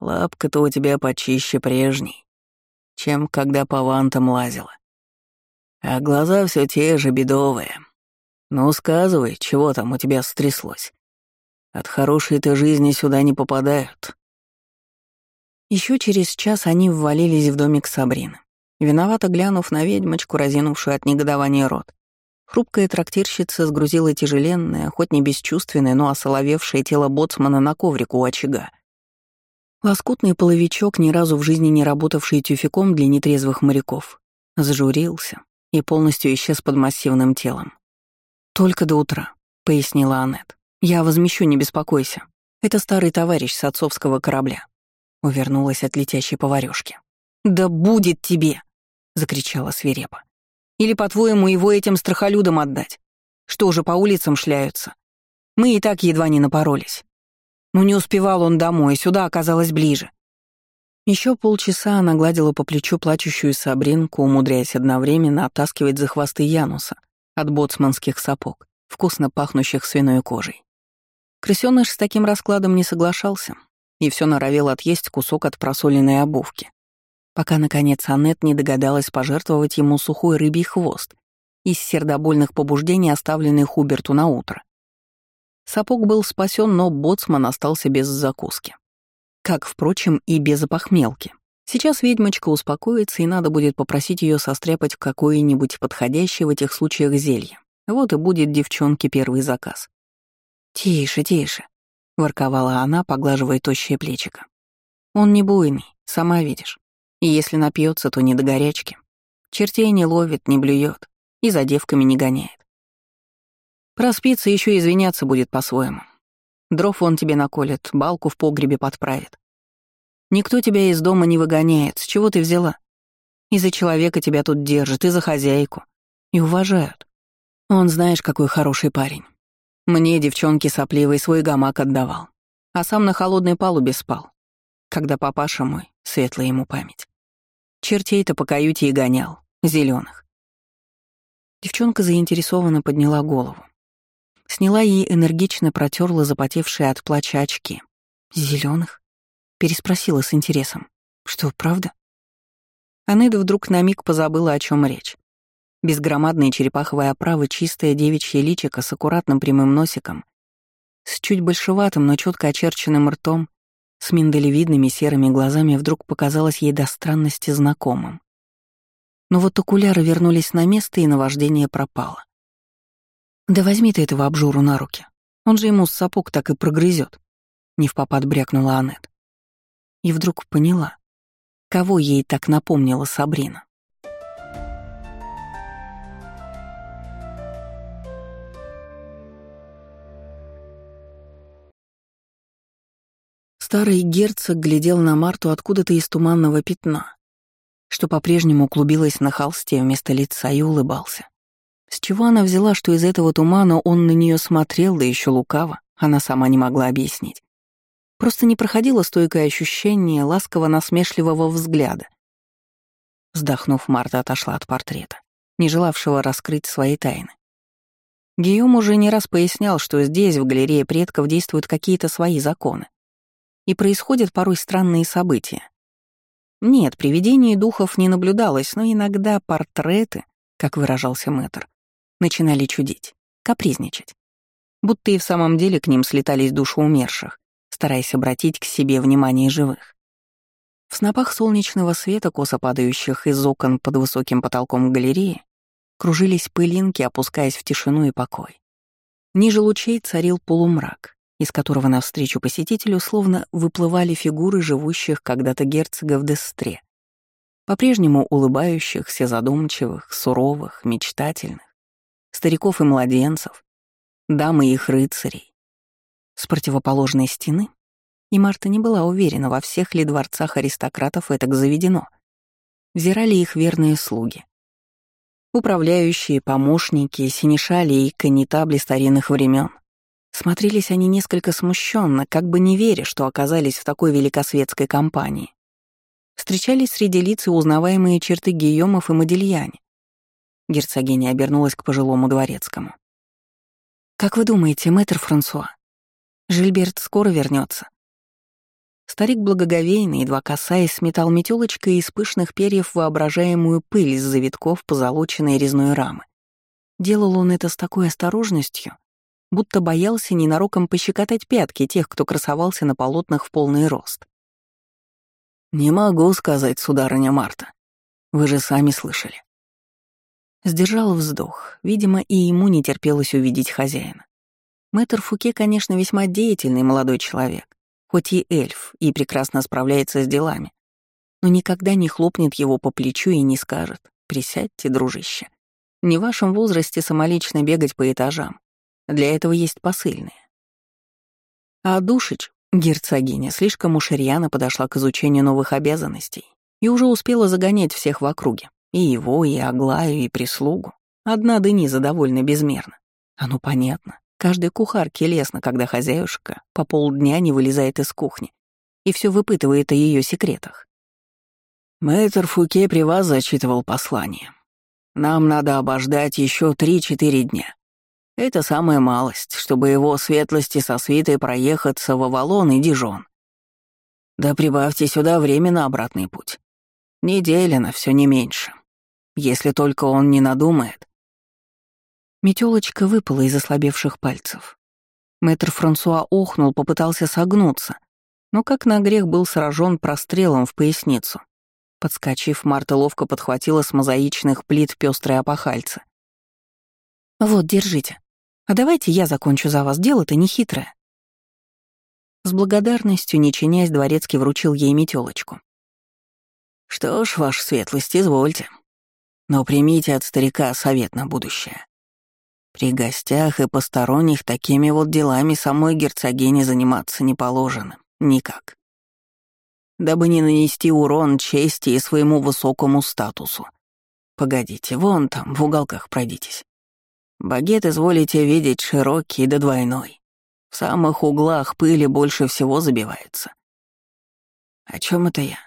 A: лапка-то у тебя почище прежней, чем когда по вантам лазила. А глаза все те же бедовые. Ну, сказывай, чего там у тебя стряслось? От хорошей-то жизни сюда не попадают». Еще через час они ввалились в домик Сабрины. Виновато глянув на ведьмочку, разинувшую от негодования рот, Хрупкая трактирщица сгрузила тяжеленное, хоть не бесчувственное, но осоловевшее тело боцмана на коврик у очага. Лоскутный половичок, ни разу в жизни не работавший тюфяком для нетрезвых моряков, зажурился и полностью исчез под массивным телом. «Только до утра», — пояснила Аннет. «Я возмещу, не беспокойся. Это старый товарищ с отцовского корабля». Увернулась от летящей поварёшки. «Да будет тебе!» — закричала свирепо. Или, по-твоему, его этим страхолюдам отдать? Что же, по улицам шляются? Мы и так едва не напоролись. Но не успевал он домой, сюда оказалось ближе. Еще полчаса она гладила по плечу плачущую Сабринку, умудряясь одновременно оттаскивать за хвосты Януса от боцманских сапог, вкусно пахнущих свиной кожей. Крысёныш с таким раскладом не соглашался и все норовил отъесть кусок от просоленной обувки пока, наконец, Аннет не догадалась пожертвовать ему сухой рыбий хвост из сердобольных побуждений, оставленный Хуберту на утро. Сапог был спасен, но боцман остался без закуски. Как, впрочем, и без опохмелки. Сейчас ведьмочка успокоится, и надо будет попросить ее состряпать какое-нибудь подходящее в этих случаях зелье. Вот и будет девчонке первый заказ. «Тише, тише», — ворковала она, поглаживая тощее плечико. «Он не буйный, сама видишь. И если напьется, то не до горячки. Чертей не ловит, не блюет и за девками не гоняет. Проспится, еще извиняться будет по-своему. Дров он тебе наколет, балку в погребе подправит. Никто тебя из дома не выгоняет. С чего ты взяла? Из-за человека тебя тут держат, и за хозяйку. И уважают. Он знаешь, какой хороший парень. Мне, девчонке сопливой, свой гамак отдавал. А сам на холодной палубе спал. Когда папаша мой, светлая ему память. Чертей-то по каюте и гонял, зеленых. Девчонка заинтересованно подняла голову. Сняла и энергично протерла запотевшие от плача очки. Зеленых? Переспросила с интересом. Что, правда? Анеда вдруг на миг позабыла, о чем речь. Без громадной черепаховой оправы чистое девичье личико с аккуратным прямым носиком, с чуть большеватым, но четко очерченным ртом, с миндалевидными серыми глазами вдруг показалось ей до странности знакомым. Но вот окуляры вернулись на место, и наваждение пропало. «Да возьми ты этого обжору на руки. Он же ему сапог так и прогрызет. Не в попад брякнула Аннет. И вдруг поняла, кого ей так напомнила Сабрина. Старый герцог глядел на Марту откуда-то из туманного пятна, что по-прежнему клубилось на холсте вместо лица и улыбался. С чего она взяла, что из этого тумана он на нее смотрел, да еще лукаво, она сама не могла объяснить. Просто не проходило стойкое ощущение ласково-насмешливого взгляда. Вздохнув, Марта отошла от портрета, не желавшего раскрыть свои тайны. Гийом уже не раз пояснял, что здесь, в галерее предков, действуют какие-то свои законы. И происходят порой странные события. Нет, привидений духов не наблюдалось, но иногда портреты, как выражался мэтр, начинали чудить, капризничать. Будто и в самом деле к ним слетались души умерших, стараясь обратить к себе внимание живых. В снопах солнечного света, косо падающих из окон под высоким потолком галереи, кружились пылинки, опускаясь в тишину и покой. Ниже лучей царил полумрак, из которого навстречу посетителю словно выплывали фигуры живущих когда-то герцогов Дестре, по-прежнему улыбающихся, задумчивых, суровых, мечтательных, стариков и младенцев, дам и их рыцарей. С противоположной стены, и Марта не была уверена, во всех ли дворцах аристократов это заведено, взирали их верные слуги. Управляющие, помощники, синешали и канитабли старинных времен. Смотрелись они несколько смущенно, как бы не веря, что оказались в такой великосветской компании. Встречались среди лиц и узнаваемые черты Гийомов и Модильяне, Герцогиня обернулась к пожилому дворецкому. «Как вы думаете, мэтр Франсуа, Жильберт скоро вернется? Старик благоговейный, едва касаясь, сметал метелочкой из пышных перьев воображаемую пыль из завитков позолоченной резной рамы. Делал он это с такой осторожностью, будто боялся ненароком пощекотать пятки тех, кто красовался на полотнах в полный рост. «Не могу сказать, сударыня Марта. Вы же сами слышали. Сдержал вздох. Видимо, и ему не терпелось увидеть хозяина. Мэтр Фуке, конечно, весьма деятельный молодой человек, хоть и эльф, и прекрасно справляется с делами, но никогда не хлопнет его по плечу и не скажет «Присядьте, дружище». Не в вашем возрасте самолично бегать по этажам. Для этого есть посыльные. А Душич, герцогиня, слишком уж рьяно подошла к изучению новых обязанностей и уже успела загонять всех в округе. И его, и Аглаю, и прислугу. Одна Дениза довольно безмерно. А ну понятно. Каждой кухарке лестно, когда хозяюшка по полдня не вылезает из кухни и все выпытывает о ее секретах. Мэтр Фуке при вас зачитывал послание. Нам надо обождать еще три-четыре дня. Это самая малость, чтобы его светлости со свитой проехаться в Авалон и Дижон. Да прибавьте сюда время на обратный путь. Неделя на все не меньше. Если только он не надумает. Метелочка выпала из ослабевших пальцев. Мэтр Франсуа охнул, попытался согнуться, но как на грех был сражен прострелом в поясницу. Подскочив, Марта ловко подхватила с мозаичных плит пестрые опахальцы. «Вот, держите. А давайте я закончу за вас, дело-то нехитрое». С благодарностью, не чинясь, дворецкий вручил ей метелочку.
B: Что ж, ваша светлость, извольте. Но примите от старика совет на будущее. При гостях и посторонних такими вот делами самой герцогине заниматься не положено. Никак. Дабы не нанести урон чести и своему высокому статусу. Погодите, вон там, в уголках пройдитесь. Багет изволите видеть широкий да двойной. В самых углах пыли больше всего забивается. О чем это я?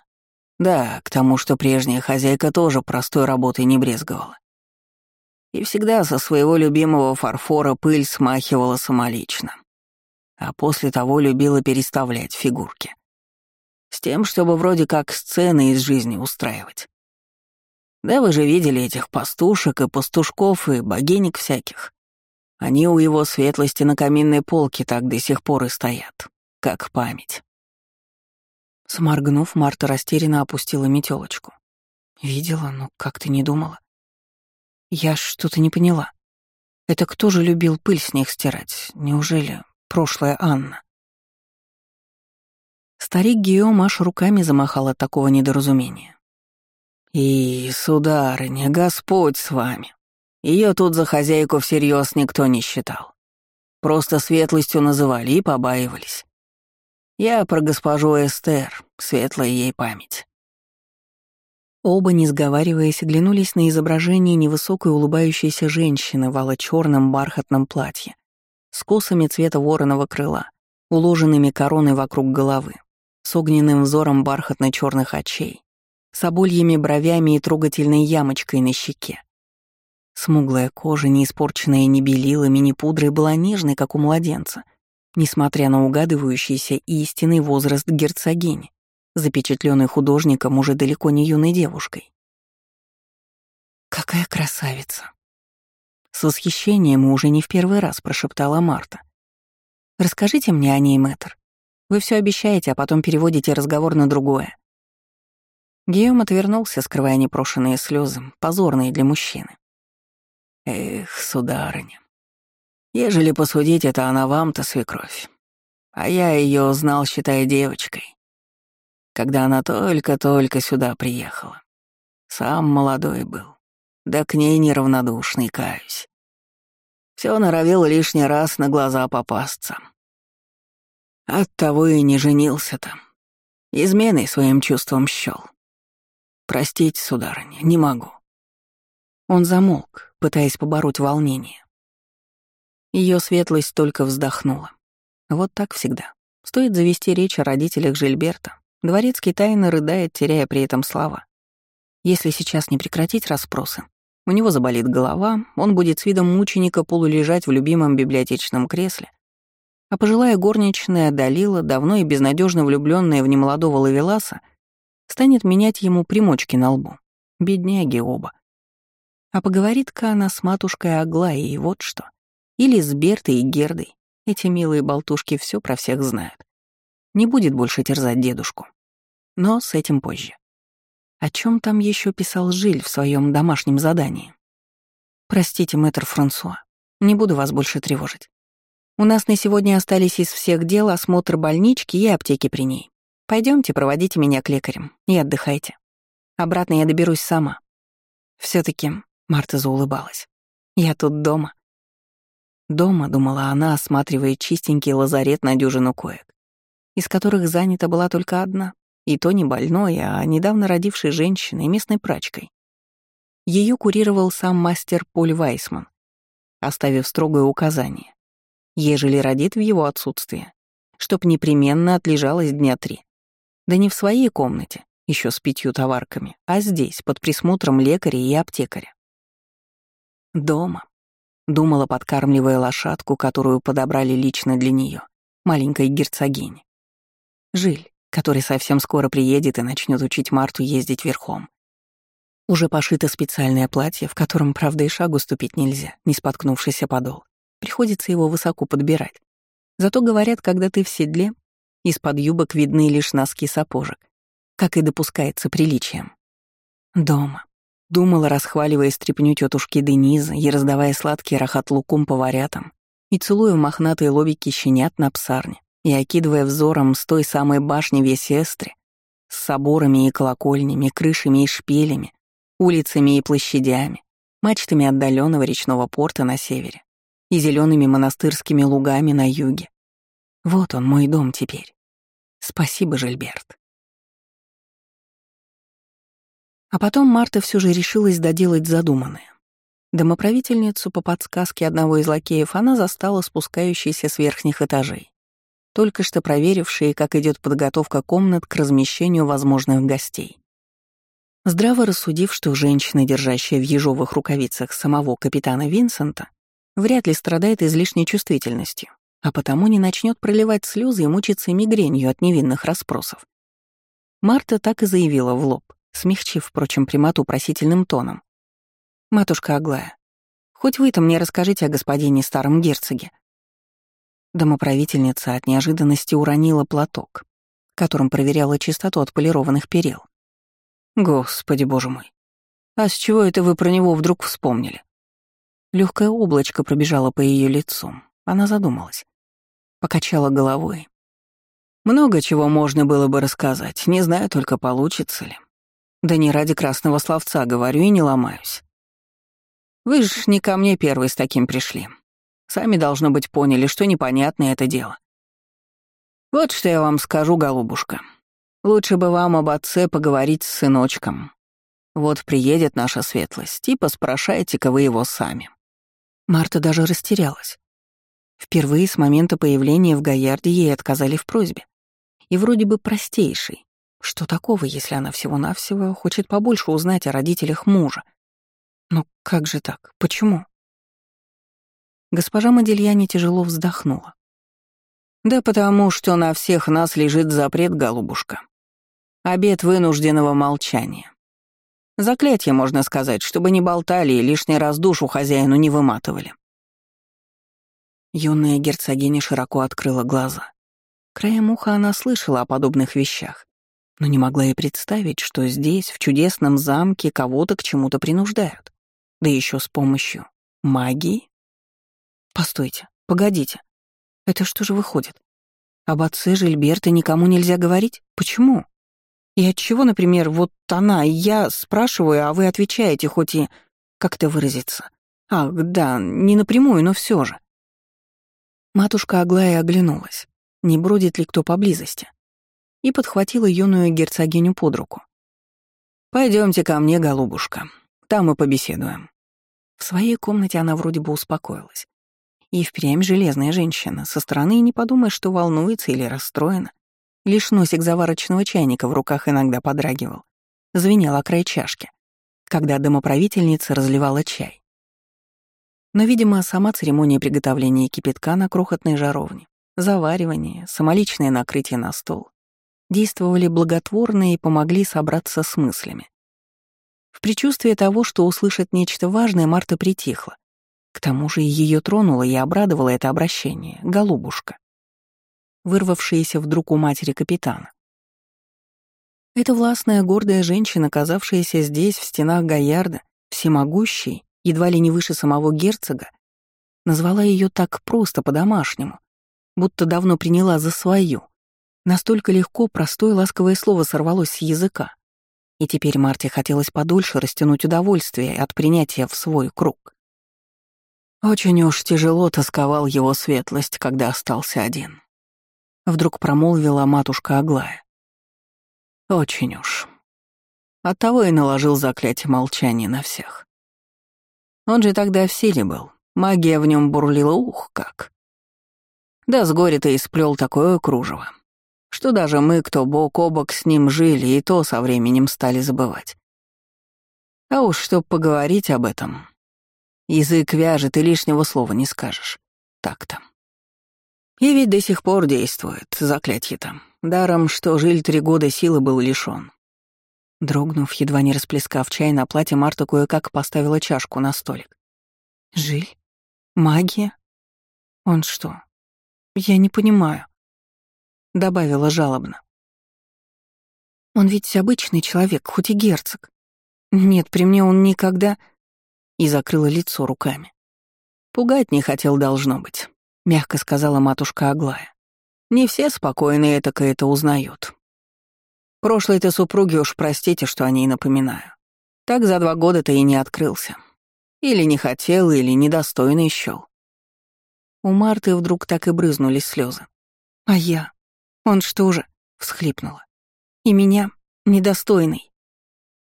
B: Да, к тому, что прежняя хозяйка тоже простой работой не брезговала. И всегда со своего любимого фарфора пыль смахивала самолично. А после того любила переставлять фигурки. С тем, чтобы вроде как сцены из жизни устраивать. Да вы же видели этих пастушек и пастушков и богинек всяких. Они у его светлости на каминной полке так до сих пор и стоят, как память.
A: Сморгнув, Марта растерянно опустила метелочку. Видела, но как-то не думала. Я что-то не поняла. Это кто же любил пыль с них стирать? Неужели прошлая Анна? Старик Гиом аж руками замахал от такого недоразумения.
B: «И, сударыня, Господь с вами. Ее тут за хозяйку всерьез никто не считал. Просто светлостью называли и побаивались. Я про госпожу Эстер, светлая ей память».
A: Оба, не сговариваясь, глянулись на изображение невысокой улыбающейся женщины в ало-черном бархатном платье, с косами цвета вороного крыла, уложенными короной вокруг головы, с огненным взором бархатно-черных очей, с обольями бровями и трогательной ямочкой на щеке. Смуглая кожа, не испорченная ни белилами, ни пудрой, была нежной, как у младенца, несмотря на угадывающийся истинный возраст герцогини, запечатленный художником уже далеко не юной девушкой. «Какая красавица!» С восхищением и уже не в первый раз прошептала Марта. «Расскажите мне о ней, мэтр. Вы все обещаете, а потом переводите разговор на другое. Гийом отвернулся, скрывая непрошенные слезы, позорные для мужчины.
B: «Эх, сударыня, ежели посудить, это она вам-то свекровь. А я ее знал, считая девочкой, когда она только-только сюда приехала. Сам молодой был, да к ней неравнодушный, каюсь. Все норовил лишний раз на глаза попасться. Оттого и не женился там. Изменой своим чувством щел. Простите, сударыня, не могу».
A: Он замолк, пытаясь побороть волнение. Ее светлость только вздохнула. Вот так всегда. Стоит завести речь о родителях Жильберта. Дворецкий тайно рыдает, теряя при этом слова. Если сейчас не прекратить расспросы, у него заболит голова, он будет с видом мученика полулежать в любимом библиотечном кресле, а пожилая горничная Далила, давно и безнадежно влюбленная в немолодого Лавеласа, станет менять ему примочки на лбу. Бедняги оба. А поговорит-ка она с матушкой Аглаей, вот что. Или с Бертой и Гердой. Эти милые болтушки все про всех знают. Не будет больше терзать дедушку. Но с этим позже. О чем там еще писал Жиль в своем домашнем задании? Простите, мэтр Франсуа, не буду вас больше тревожить. У нас на сегодня остались из всех дел осмотр больнички и аптеки при ней. Пойдемте, проводите меня к лекарям и отдыхайте. Обратно я доберусь сама. все таки Марта заулыбалась. Я тут дома. Дома, думала она, осматривая чистенький лазарет на дюжину коек, из которых занята была только одна, и то не больной, а недавно родившей женщиной, местной прачкой. Ее курировал сам мастер Поль Вайсман, оставив строгое указание. Ежели родит в его отсутствие, чтоб непременно отлежалась дня три. Да не в своей комнате, еще с пятью товарками, а здесь, под присмотром лекаря и аптекаря. Дома. Думала, подкармливая лошадку, которую подобрали лично для нее, маленькой герцогине. Жиль, который совсем скоро приедет и начнет учить Марту ездить верхом. Уже пошито специальное платье, в котором, правда, и шагу ступить нельзя, не споткнувшийся подол. Приходится его высоко подбирать. Зато говорят, когда ты в седле, из-под юбок видны лишь носки сапожек, как и допускается приличием. Дома. Думала, расхваливая стряпню тетушки Дениза и раздавая сладкий рахат лукум поварятам, и целуя мохнатые лобики щенят на псарне, и окидывая взором с той самой башни весь эстри, с соборами и колокольнями, крышами и шпилями, улицами и площадями, мачтами отдаленного речного порта на севере и зелеными монастырскими лугами на юге. Вот он, мой дом теперь. Спасибо, Жильберт. А потом Марта все же решилась доделать задуманное. Домоправительницу по подсказке одного из лакеев она застала спускающейся с верхних этажей, только что проверившие, как идет подготовка комнат к размещению возможных гостей. Здраво рассудив, что женщина, держащая в ежовых рукавицах самого капитана Винсента, вряд ли страдает излишней чувствительностью, а потому не начнет проливать слезы и мучиться мигренью от невинных расспросов. Марта так и заявила в лоб, смягчив, впрочем, прямоту просительным тоном. «Матушка Аглая, хоть вы-то мне расскажите о господине старом герцоге». Домоправительница от неожиданности уронила платок, которым проверяла чистоту отполированных перил. «Господи, боже мой! А с чего это вы про него вдруг вспомнили?» Легкое облачко пробежало по ее лицу. Она задумалась. Покачала головой. Много чего можно было бы рассказать, не знаю только, получится ли. Да не ради красного словца говорю и не ломаюсь. Вы ж не ко мне первый с таким пришли. Сами, должно быть, поняли, что непонятное это дело. Вот что я вам скажу, голубушка. Лучше бы вам об отце поговорить с сыночком. Вот приедет наша светлость, и поспрашайте-ка вы его сами». Марта даже растерялась. Впервые с момента появления в Гаярде ей отказали в просьбе. И вроде бы простейшей. Что такого, если она всего-навсего хочет побольше узнать о родителях мужа? Но как же так? Почему? Госпожа Модельяне тяжело вздохнула. «Да потому что на всех нас лежит запрет, голубушка. Обет вынужденного молчания. Заклятие, можно сказать, чтобы не болтали и лишний раз душу хозяину не выматывали». Юная герцогиня широко открыла глаза. Краем уха она слышала о подобных вещах, но не могла и представить, что здесь, в чудесном замке, кого-то к чему-то принуждают. Да еще с помощью магии. Постойте, погодите. Это что же выходит? Об отце Жильберта никому нельзя говорить? Почему? И от чего, например, вот она и я спрашиваю, а вы отвечаете, хоть и... Как это выразиться? Ах, да, не напрямую, но все же. Матушка Аглая оглянулась, не бродит ли кто поблизости, и подхватила юную герцогиню под руку. Пойдемте ко мне, голубушка, там мы побеседуем». В своей комнате она вроде бы успокоилась. И впрямь железная женщина, со стороны не подумаешь, что волнуется или расстроена. Лишь носик заварочного чайника в руках иногда подрагивал. Звенел о край чашки, когда домоправительница разливала чай. Но, видимо, сама церемония приготовления кипятка на крохотной жаровне, заваривание, самоличное накрытие на стол действовали благотворно и помогли собраться с мыслями. В предчувствии того, что услышит нечто важное, Марта притихла, к тому же ее тронуло и обрадовало это обращение, голубушка, вырвавшаяся вдруг у матери капитана. Эта властная, гордая женщина, оказавшаяся здесь, в стенах Гаярда, всемогущей, едва ли не выше самого герцога, назвала ее так просто, по-домашнему, будто давно приняла за свою. Настолько легко простое ласковое слово сорвалось с языка. И теперь Марте хотелось подольше растянуть удовольствие от принятия в свой круг. Очень уж тяжело тосковал его светлость, когда остался один. Вдруг промолвила матушка Аглая. Очень уж. Оттого и наложил заклятие молчания на всех. Он же тогда в силе был, магия в нем бурлила ух как. Да с горя-то и сплел такое кружево, что даже мы, кто бок о бок с ним жили, и то со временем стали забывать. А уж чтоб поговорить об этом, Язык вяжет, и лишнего слова не скажешь. Так-то. И ведь до сих пор действует заклятие там. Даром, что жиль три года силы был лишён. Дрогнув, едва не расплескав чай на платье, Марта кое-как поставила чашку на столик. «Жиль? Магия? Он что? Я не понимаю», — добавила жалобно. «Он ведь обычный человек, хоть и герцог. Нет, при мне он никогда...» и закрыла лицо руками. «Пугать не хотел, должно быть», — мягко сказала матушка Аглая. «Не все спокойно этако это узнают. Прошлой-то супруге уж простите, что о ней напоминаю. Так за два года-то и не открылся. Или не хотел, или недостойный счёл. У Марты вдруг так и брызнули слезы. «А я? Он что же?» — всхлипнула. «И меня? Недостойный?»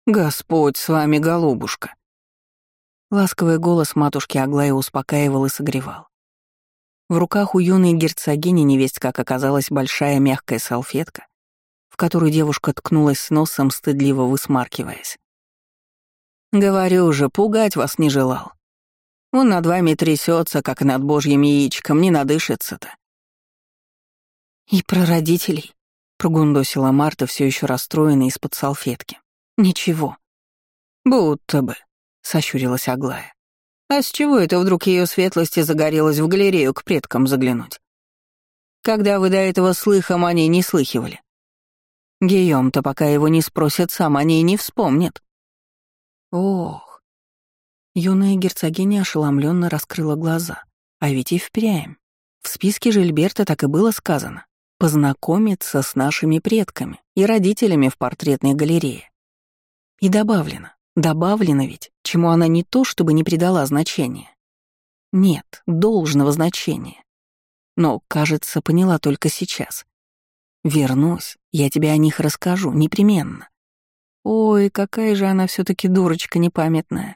A: «Господь с вами, голубушка!» Ласковый голос матушки Аглая успокаивал и согревал. В руках у юной герцогини невесть как оказалась большая мягкая салфетка, в которую девушка ткнулась носом, стыдливо высмаркиваясь. «Говорю же, пугать вас не желал. Он над вами трясется, как над божьим яичком, не надышится-то». «И про родителей», — прогундосила Марта, все еще расстроенная из-под салфетки. «Ничего». «Будто бы», — сощурилась Аглая. «А с чего это вдруг ее светлости загорелось в галерею к предкам заглянуть? Когда вы до этого слыхом о ней не слыхивали? Гийом-то, пока его не спросят, сам о ней не вспомнит. Ох. Юная герцогиня ошеломленно раскрыла глаза. А ведь и впрямь. В списке Жильберта так и было сказано. Познакомиться с нашими предками и родителями в портретной галерее. И добавлено. Добавлено ведь, чему она не то, чтобы не придала значения. Нет, должного значения. Но, кажется, поняла только сейчас. Вернусь, я тебе о них расскажу, непременно. Ой, какая же она все таки дурочка непамятная.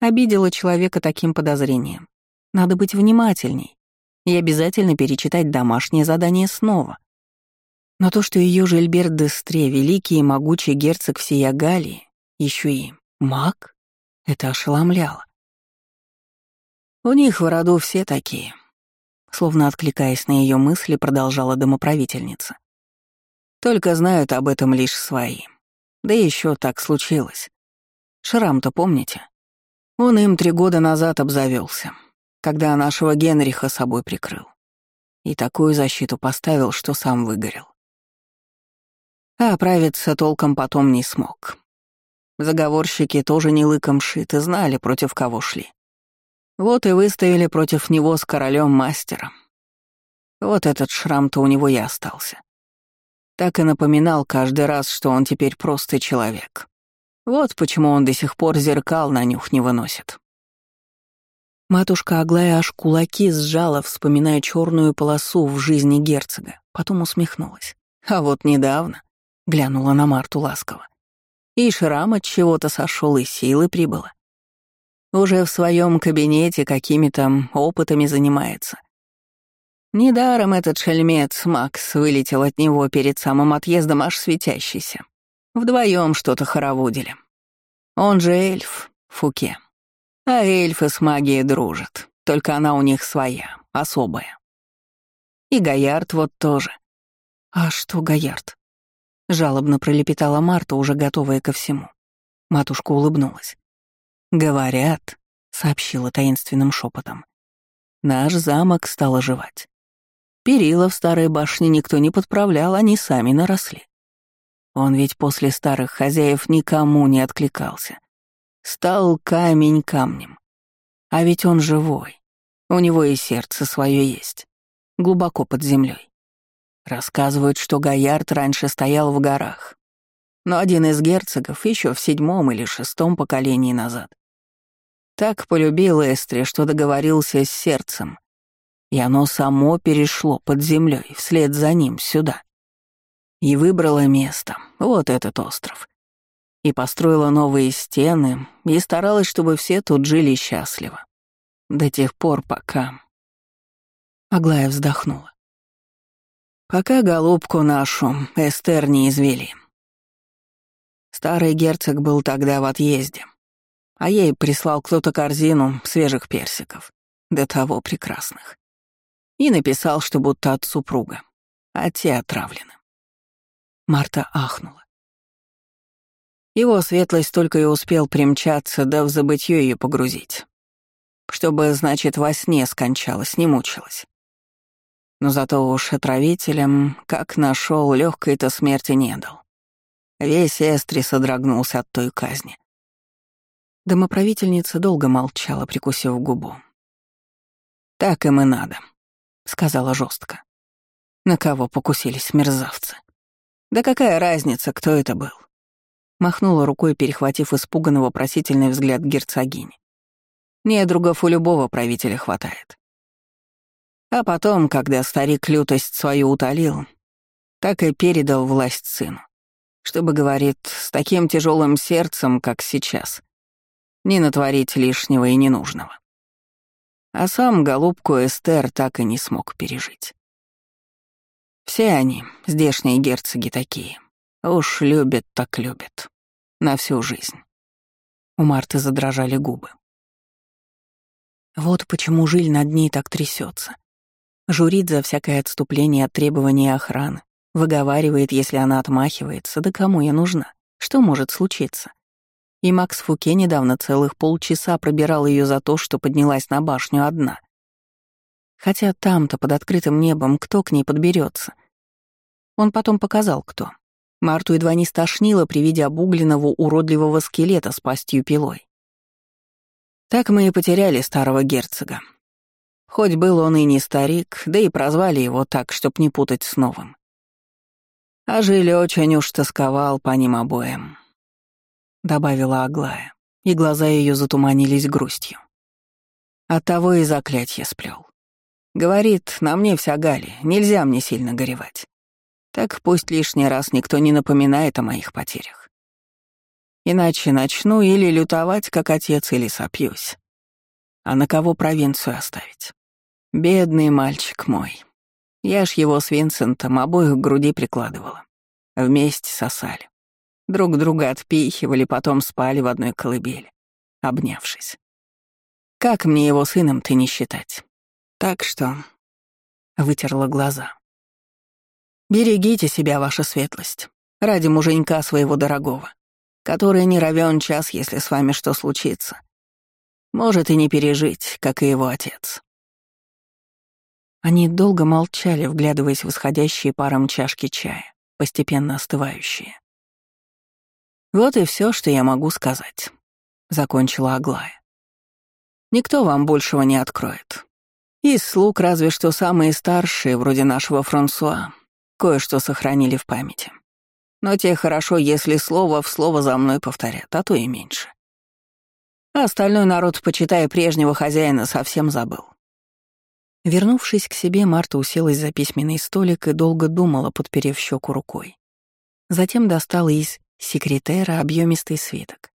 A: Обидела человека таким подозрением. Надо быть внимательней и обязательно перечитать домашнее задание снова. Но то, что ее Жильберт Дестре, великий и могучий герцог всей Галии, еще и маг, это ошеломляло. У них в роду все такие. Словно откликаясь на ее мысли, продолжала домоправительница. Только знают об этом лишь свои. Да еще так случилось. Шрам-то помните? Он им три года назад обзавелся, когда нашего Генриха собой прикрыл. И такую защиту поставил, что сам выгорел. А оправиться толком потом не смог. Заговорщики тоже не лыком шиты, знали, против кого шли. Вот и выставили против него с королем-мастером. Вот этот шрам-то у него и остался. Так и напоминал каждый раз, что он теперь просто человек. Вот почему он до сих пор зеркал на нюх не выносит. Матушка Аглая аж кулаки сжала, вспоминая черную полосу в жизни герцога, потом усмехнулась. А вот недавно глянула на Марту ласково. И шрам от чего-то сошел, и силы прибыло. Уже в своем кабинете какими-то опытами занимается. Недаром этот шельмец Макс вылетел от него перед самым отъездом аж светящийся. Вдвоем что-то хороводили. Он же эльф, Фуке. А эльфы с магией дружат, только она у них своя, особая. И Гаярд вот тоже. А что Гаярд? Жалобно пролепетала Марта, уже готовая ко всему. Матушка улыбнулась. «Говорят», — сообщила таинственным шепотом, — «наш замок стал оживать. Перила в старой башне никто не подправлял, они сами наросли. Он ведь после старых хозяев никому не откликался. Стал камень камнем. А ведь он живой. У него и сердце свое есть. Глубоко под землей. Рассказывают, что Гаярд раньше стоял в горах. Но один из герцогов еще в седьмом или шестом поколении назад так полюбил Эстри, что договорился с сердцем, и оно само перешло под землей вслед за ним сюда. И выбрало место, вот этот остров. И построила новые стены, и старалась, чтобы все тут жили счастливо. До тех пор, пока... Аглая вздохнула. Пока голубку нашу Эстер не извели. Старый герцог был тогда в отъезде, а ей прислал кто-то корзину свежих персиков, до того прекрасных и написал, что будто от супруга, а те отравлены. Марта ахнула. Его светлость только и успел примчаться, да в забытье ее погрузить. Чтобы, значит, во сне скончалась, не мучилась. Но зато уж отравителем, как нашел, легкой-то смерти не дал. Весь Эстри содрогнулся от той казни. Домоправительница долго молчала, прикусив губу. «Так им и надо», — сказала жестко. На кого покусились мерзавцы? Да какая разница, кто это был? Махнула рукой, перехватив испуганно вопросительный взгляд герцогини. Недругов у любого правителя хватает. А потом, когда старик лютость свою утолил, так и передал власть сыну. Чтобы, говорит, с таким тяжелым сердцем, как сейчас, не натворить лишнего и ненужного. А сам голубку Эстер так и не смог пережить. Все они, здешние герцоги такие, уж любят так любят. На всю жизнь. У Марты задрожали губы. Вот почему жиль над ней так трясется. Журит за всякое отступление от требований охраны, выговаривает, если она отмахивается, да кому я нужна, что может случиться. И Макс Фуке недавно целых полчаса пробирал ее за то, что поднялась на башню одна. Хотя там-то, под открытым небом, кто к ней подберется? Он потом показал, кто. Марту едва не стошнило при виде обугленного уродливого скелета с пастью пилой. Так мы и потеряли старого герцога. Хоть был он и не старик, да и прозвали его так, чтоб не путать с новым. А жили очень уж тосковал по ним обоим. Добавила Аглая, и глаза ее затуманились грустью. Оттого и заклятье сплел. Говорит, на мне вся Гали, нельзя мне сильно горевать. Так пусть лишний раз никто не напоминает о моих потерях. Иначе начну или лютовать, как отец, или сопьюсь. А на кого провинцию оставить? Бедный мальчик мой. Я ж его с Винсентом обоих к груди прикладывала. Вместе сосали. Друг друга отпихивали, потом спали в одной колыбели, обнявшись. Как мне его сыном-то не считать? Так что... Вытерла глаза. Берегите себя, ваша светлость, ради муженька своего дорогого, который не равен час, если с вами что случится. Может и не пережить, как и его отец. Они долго молчали, вглядываясь в исходящие паром чашки чая, постепенно остывающие. «Вот и все, что я могу сказать», — закончила Аглая. «Никто вам большего не откроет. Из слуг разве что самые старшие, вроде нашего Франсуа, Кое-что сохранили в памяти. Но те хорошо, если слово в слово за мной повторят, а то и меньше. А остальной народ, почитая прежнего хозяина, совсем забыл. Вернувшись к себе, Марта уселась за письменный столик и долго думала, подперев щеку рукой. Затем достала из секретера объемистый свиток.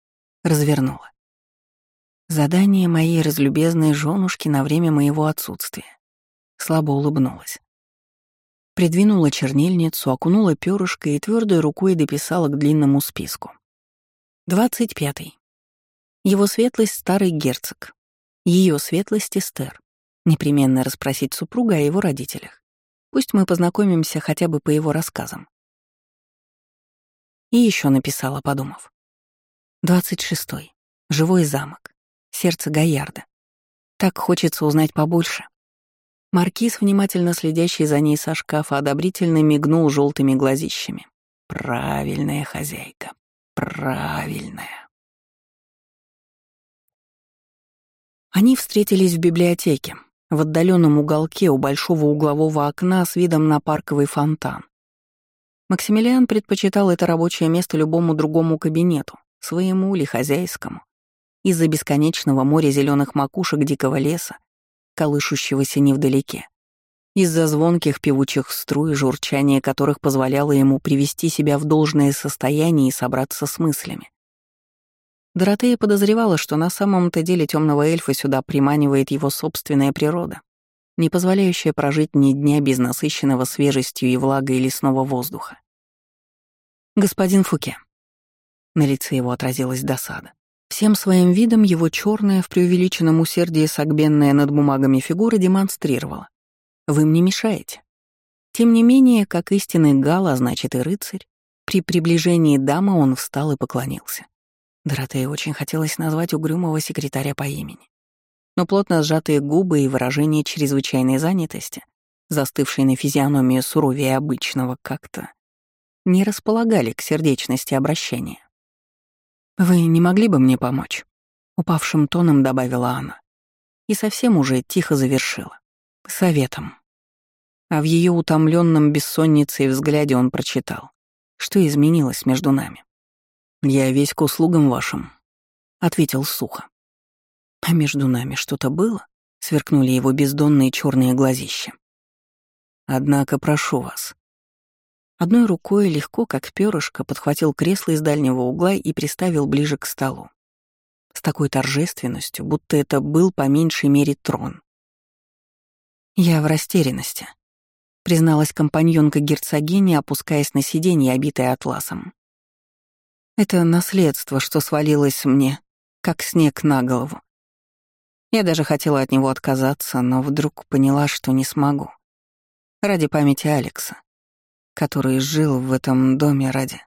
A: Развернула. Задание моей разлюбезной женушки на время моего отсутствия. Слабо улыбнулась. Придвинула чернильницу, окунула перышко и твердой рукой дописала к длинному списку. Двадцать пятый. Его светлость — старый герцог. Ее светлость — Эстер. Непременно расспросить супруга о его родителях. Пусть мы познакомимся хотя бы по его рассказам. И еще написала, подумав. Двадцать шестой. Живой замок. Сердце Гаярда. Так хочется узнать побольше. Маркиз, внимательно следящий за ней со шкафа, одобрительно мигнул желтыми глазищами. «Правильная хозяйка, правильная». Они встретились в библиотеке, в отдаленном уголке у большого углового окна с видом на парковый фонтан. Максимилиан предпочитал это рабочее место любому другому кабинету, своему или хозяйскому, из-за бесконечного моря зеленых макушек дикого леса, колышущегося невдалеке. Из-за звонких певучих струй, журчание которых позволяло ему привести себя в должное состояние и собраться с мыслями. Доротея подозревала, что на самом-то деле темного эльфа сюда приманивает его собственная природа, не позволяющая прожить ни дня без насыщенного свежестью и влагой лесного воздуха. «Господин Фуке». На лице его отразилась досада. Всем своим видом его черная, в преувеличенном усердии согбенная над бумагами фигура демонстрировала. «Вы мне мешаете». Тем не менее, как истинный гал, а значит и рыцарь, при приближении дамы он встал и поклонился. Доротее очень хотелось назвать угрюмого секретаря по имени. Но плотно сжатые губы и выражение чрезвычайной занятости, застывшие на физиономии суровее обычного как-то, не располагали к сердечности обращения. «Вы не могли бы мне помочь?» — упавшим тоном добавила она. И совсем уже тихо завершила. Советом. А в ее утомленном бессонницей взгляде он прочитал. Что изменилось между нами? Я весь к услугам вашим, ответил сухо. А между нами что-то было? Сверкнули его бездонные черные глазища. Однако прошу вас. Одной рукой легко, как перышко, подхватил кресло из дальнего угла и приставил ближе к столу. С такой торжественностью, будто это был по меньшей мере трон. Я в растерянности, призналась компаньонка герцогини, опускаясь на сиденье, обитое атласом. Это наследство, что свалилось мне, как снег на голову. Я даже хотела от него отказаться, но вдруг поняла, что не смогу. Ради памяти Алекса, который жил в этом доме ради...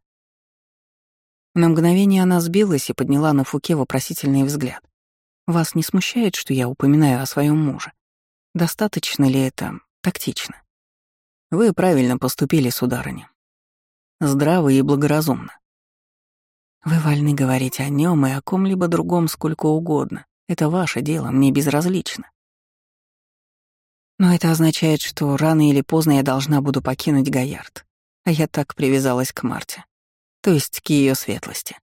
A: На мгновение она сбилась и подняла на Фуке вопросительный взгляд. «Вас не смущает, что я упоминаю о своем муже? Достаточно ли это тактично?» «Вы правильно поступили, сударыня. Здраво и благоразумно. Вы вольны говорить о нем и о ком-либо другом сколько угодно. Это ваше дело, мне безразлично. Но это означает, что рано или поздно я должна буду покинуть Гаярд. А я так привязалась к Марте. То есть к ее светлости.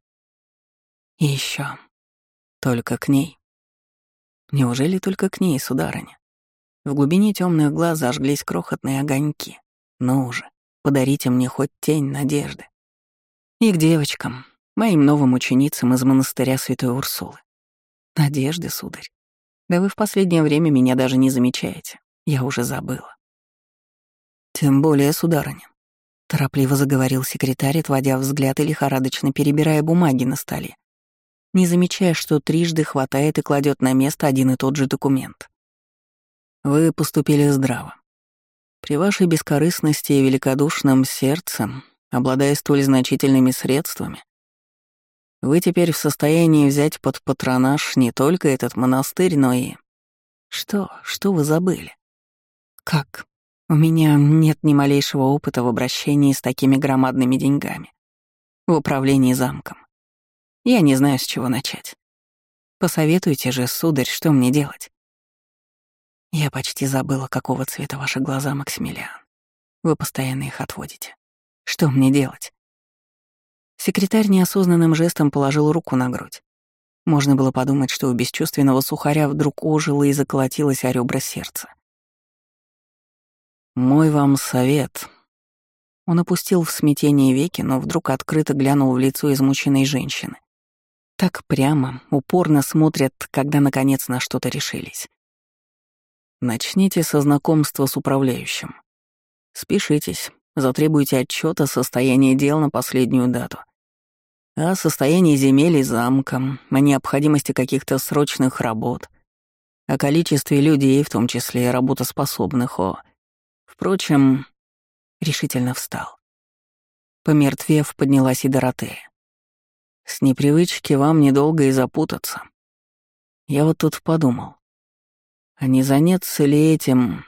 A: И еще Только к ней. Неужели только к ней, сударыня? В глубине темных глаз зажглись крохотные огоньки. Ну уже, подарите мне хоть тень надежды. И к девочкам, моим новым ученицам из монастыря Святой Урсулы. Надежды, сударь. Да вы в последнее время меня даже не замечаете. Я уже забыла. Тем более, сударыня. Торопливо заговорил секретарь, отводя взгляд и лихорадочно перебирая бумаги на столе, не замечая, что трижды хватает и кладет на место один и тот же документ. Вы поступили здраво. При вашей бескорыстности и великодушном сердце, обладая столь значительными средствами, вы теперь в состоянии взять под патронаж не только этот монастырь, но и... Что? Что вы забыли? Как? У меня нет ни малейшего опыта в обращении с такими громадными деньгами. В управлении замком. Я не знаю, с чего начать. Посоветуйте же, сударь, что мне делать. Я почти забыла, какого цвета ваши глаза, Максимилиан. Вы постоянно их отводите. Что мне делать? Секретарь неосознанным жестом положил руку на грудь. Можно было подумать, что у бесчувственного сухаря вдруг ожило и заколотилось о ребра сердца. «Мой вам совет». Он опустил в смятение веки, но вдруг открыто глянул в лицо измученной женщины. Так прямо, упорно смотрят, когда наконец на что-то решились. Начните со знакомства с управляющим. Спешитесь, затребуйте отчет о состоянии дел на последнюю дату. О состоянии земель и замка, о необходимости каких-то срочных работ, о количестве людей, в том числе и работоспособных, о Впрочем, решительно встал. Помертвев, поднялась и Доротея. С непривычки вам недолго и запутаться. Я вот тут подумал, а не заняться ли этим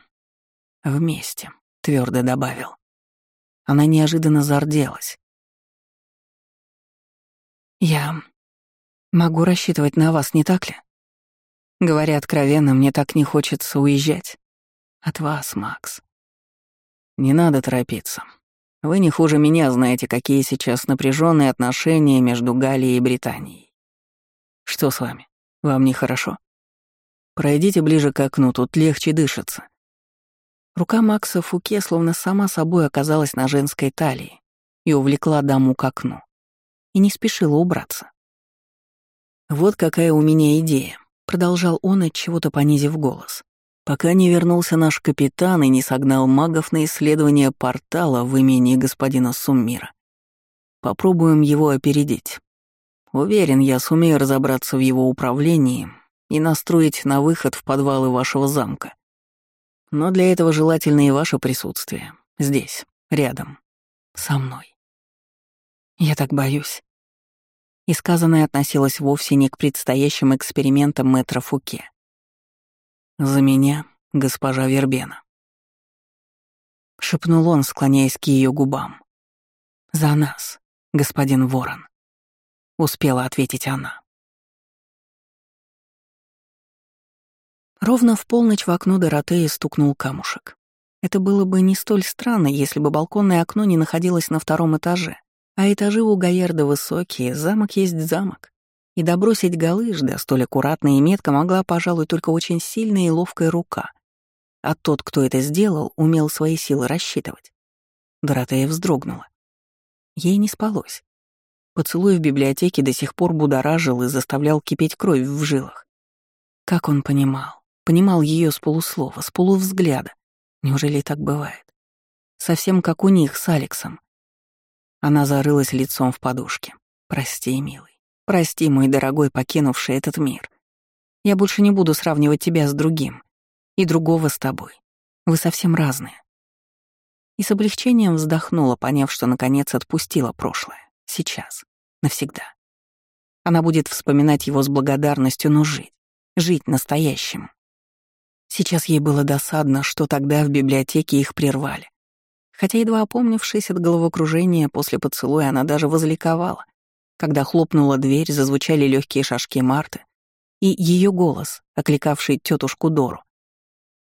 A: вместе, твердо добавил. Она неожиданно зарделась. Я могу рассчитывать на вас, не так ли? Говоря откровенно, мне так не хочется уезжать. От вас, Макс. Не надо торопиться. Вы не хуже меня знаете, какие сейчас напряженные отношения между Галией и Британией. Что с вами? Вам нехорошо? Пройдите ближе к окну, тут легче дышится. Рука Макса Фуке словно сама собой оказалась на женской талии и увлекла даму к окну. И не спешила убраться. «Вот какая у меня идея», — продолжал он, от чего-то понизив голос пока не вернулся наш капитан и не согнал магов на исследование портала в имении господина Суммира. Попробуем его опередить. Уверен, я сумею разобраться в его управлении и настроить на выход в подвалы вашего замка. Но для этого желательно и ваше присутствие. Здесь, рядом, со мной. Я так боюсь. И сказанное относилось вовсе не к предстоящим экспериментам мэтра Фуке. «За меня, госпожа Вербена», — шепнул он, склоняясь к ее губам. «За нас, господин Ворон», — успела ответить она. Ровно в полночь в окно Доротеи стукнул камушек. Это было бы не столь странно, если бы балконное окно не находилось на втором этаже, А этажи у Гаерда высокие, замок есть замок. И добросить галыш, да столь аккуратно и метко могла, пожалуй, только очень сильная и ловкая рука. А тот, кто это сделал, умел свои силы рассчитывать. Доротея вздрогнула. Ей не спалось. Поцелуй в библиотеке до сих пор будоражил и заставлял кипеть кровь в жилах. Как он понимал? Понимал ее с полуслова, с полувзгляда. Неужели так бывает? Совсем как у них с Алексом. Она зарылась лицом в подушке. «Прости, милый. Прости, мой дорогой, покинувший этот мир. Я больше не буду сравнивать тебя с другим. И другого с тобой. Вы совсем разные. И с облегчением вздохнула, поняв, что наконец отпустила прошлое. Сейчас. Навсегда. Она будет вспоминать его с благодарностью, но жить. Жить настоящим. Сейчас ей было досадно, что тогда в библиотеке их прервали. Хотя, едва опомнившись от головокружения после поцелуя, она даже возликовала, когда хлопнула дверь, зазвучали легкие шажки Марты и ее голос, окликавший тетушку Дору.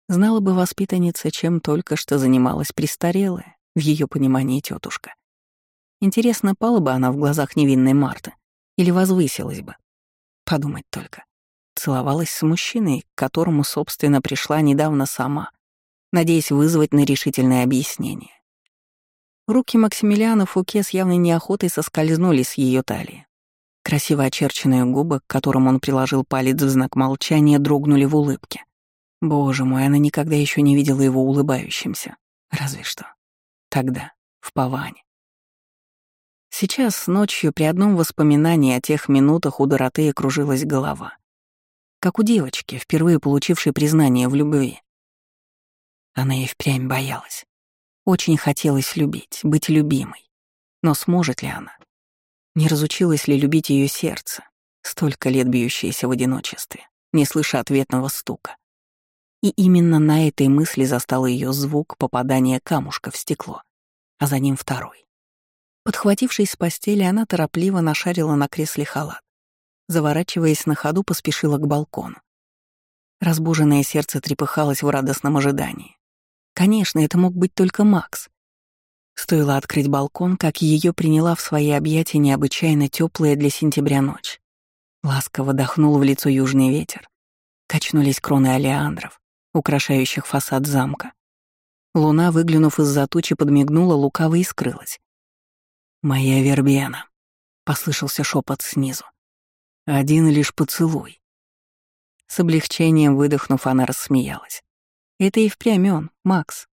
A: Знала бы воспитанница, чем только что занималась престарелая, в ее понимании тетушка. Интересно, пала бы она в глазах невинной Марты или возвысилась бы. Подумать только. Целовалась с мужчиной, к которому, собственно, пришла недавно сама, надеясь вызвать на решительное объяснение. Руки Максимилиана Фуке с явной неохотой соскользнули с ее талии. Красиво очерченные губы, к которым он приложил палец в знак молчания, дрогнули в улыбке. Боже мой, она никогда еще не видела его улыбающимся. Разве что. Тогда, в Паване. Сейчас, ночью, при одном воспоминании о тех минутах у Доротеи кружилась голова. Как у девочки, впервые получившей признание в любви. Она и впрямь боялась. Очень хотелось любить, быть любимой. Но сможет ли она? Не разучилась ли любить ее сердце, столько лет бьющееся в одиночестве, не слыша ответного стука? И именно на этой мысли застал ее звук попадания камушка в стекло, а за ним второй. Подхватившись с постели, она торопливо нашарила на кресле халат. Заворачиваясь на ходу, поспешила к балкону. Разбуженное сердце трепыхалось в радостном ожидании. Конечно, это мог быть только Макс. Стоило открыть балкон, как ее приняла в свои объятия необычайно теплая для сентября ночь. Ласково дохнул в лицо южный ветер. Качнулись кроны алиандров, украшающих фасад замка. Луна, выглянув из-за тучи, подмигнула лукаво и скрылась. «Моя вербена», — послышался шепот снизу. «Один лишь поцелуй». С облегчением выдохнув, она рассмеялась. Это и впрямь он, Макс.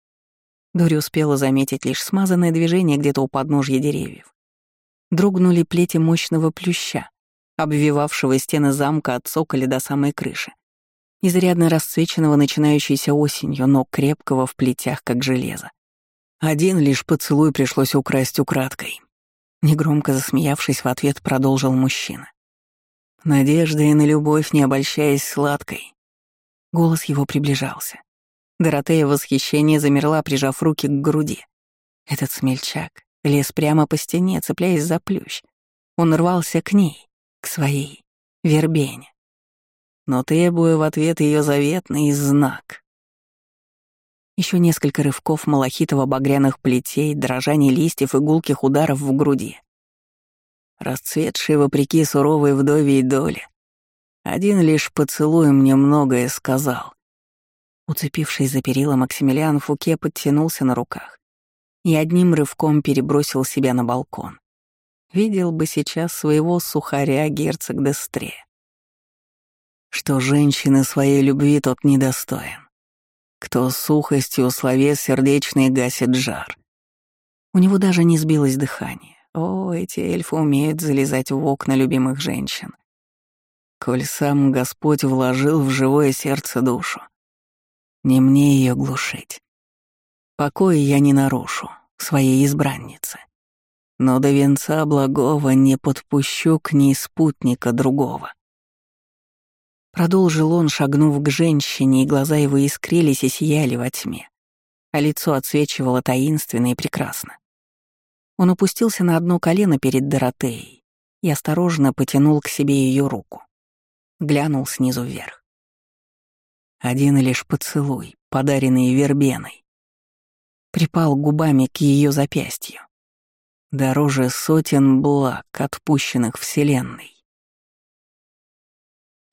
A: Дори успела заметить лишь смазанное движение где-то у подножья деревьев. Дрогнули плети мощного плюща, обвивавшего стены замка от цоколя до самой крыши. Изрядно расцвеченного начинающейся осенью, но крепкого в плетях, как железо. Один лишь поцелуй пришлось украсть украдкой. Негромко засмеявшись в ответ, продолжил мужчина. Надежда и на любовь, не обольщаясь сладкой. Голос его приближался. Доротея в восхищении замерла, прижав руки к груди. Этот смельчак лез прямо по стене, цепляясь за плющ. Он рвался к ней, к своей вербене. Но требуя в ответ ее заветный знак. Еще несколько рывков малахитово-багряных плетей, дрожание листьев и гулких ударов в груди. Расцветшие вопреки суровой вдове и доле. Один лишь поцелуй мне многое сказал. Уцепившись за перила, Максимилиан Фуке подтянулся на руках и одним рывком перебросил себя на балкон. Видел бы сейчас своего сухаря герцог Дестре. Что женщины своей любви тот недостоин. Кто сухостью словес сердечный гасит жар. У него даже не сбилось дыхание. О, эти эльфы умеют залезать в окна любимых женщин. Коль сам Господь вложил в живое сердце душу, не мне ее глушить. Покой я не нарушу, своей избраннице. Но до венца благого не подпущу к ней спутника другого. Продолжил он, шагнув к женщине, и глаза его искрились и сияли во тьме, а лицо отсвечивало таинственно и прекрасно. Он опустился на одно колено перед Доротеей и осторожно потянул к себе ее руку. Глянул снизу вверх. Один лишь поцелуй, подаренный вербеной. Припал губами к ее запястью.
B: дороже сотен благ, отпущенных Вселенной.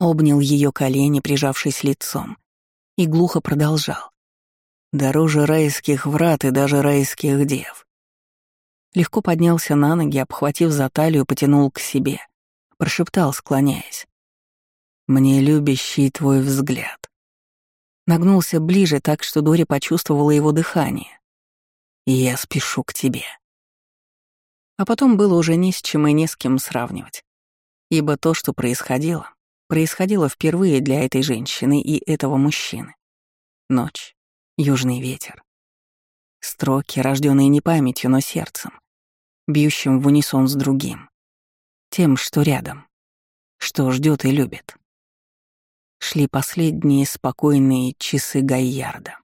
B: Обнял ее колени, прижавшись лицом, и глухо продолжал. Дороже райских врат и даже райских дев. Легко поднялся на ноги, обхватив за талию, потянул к себе. Прошептал, склоняясь. «Мне любящий твой взгляд». Нагнулся ближе так, что Дори почувствовала его дыхание. «Я спешу к тебе». А потом было уже ни с чем и не с кем сравнивать. Ибо то, что происходило, происходило впервые для этой женщины и этого мужчины. Ночь, южный ветер. Строки, рожденные не памятью, но сердцем, бьющим в унисон с другим. Тем, что рядом, что ждет и любит. Шли последние спокойные часы Гайярда.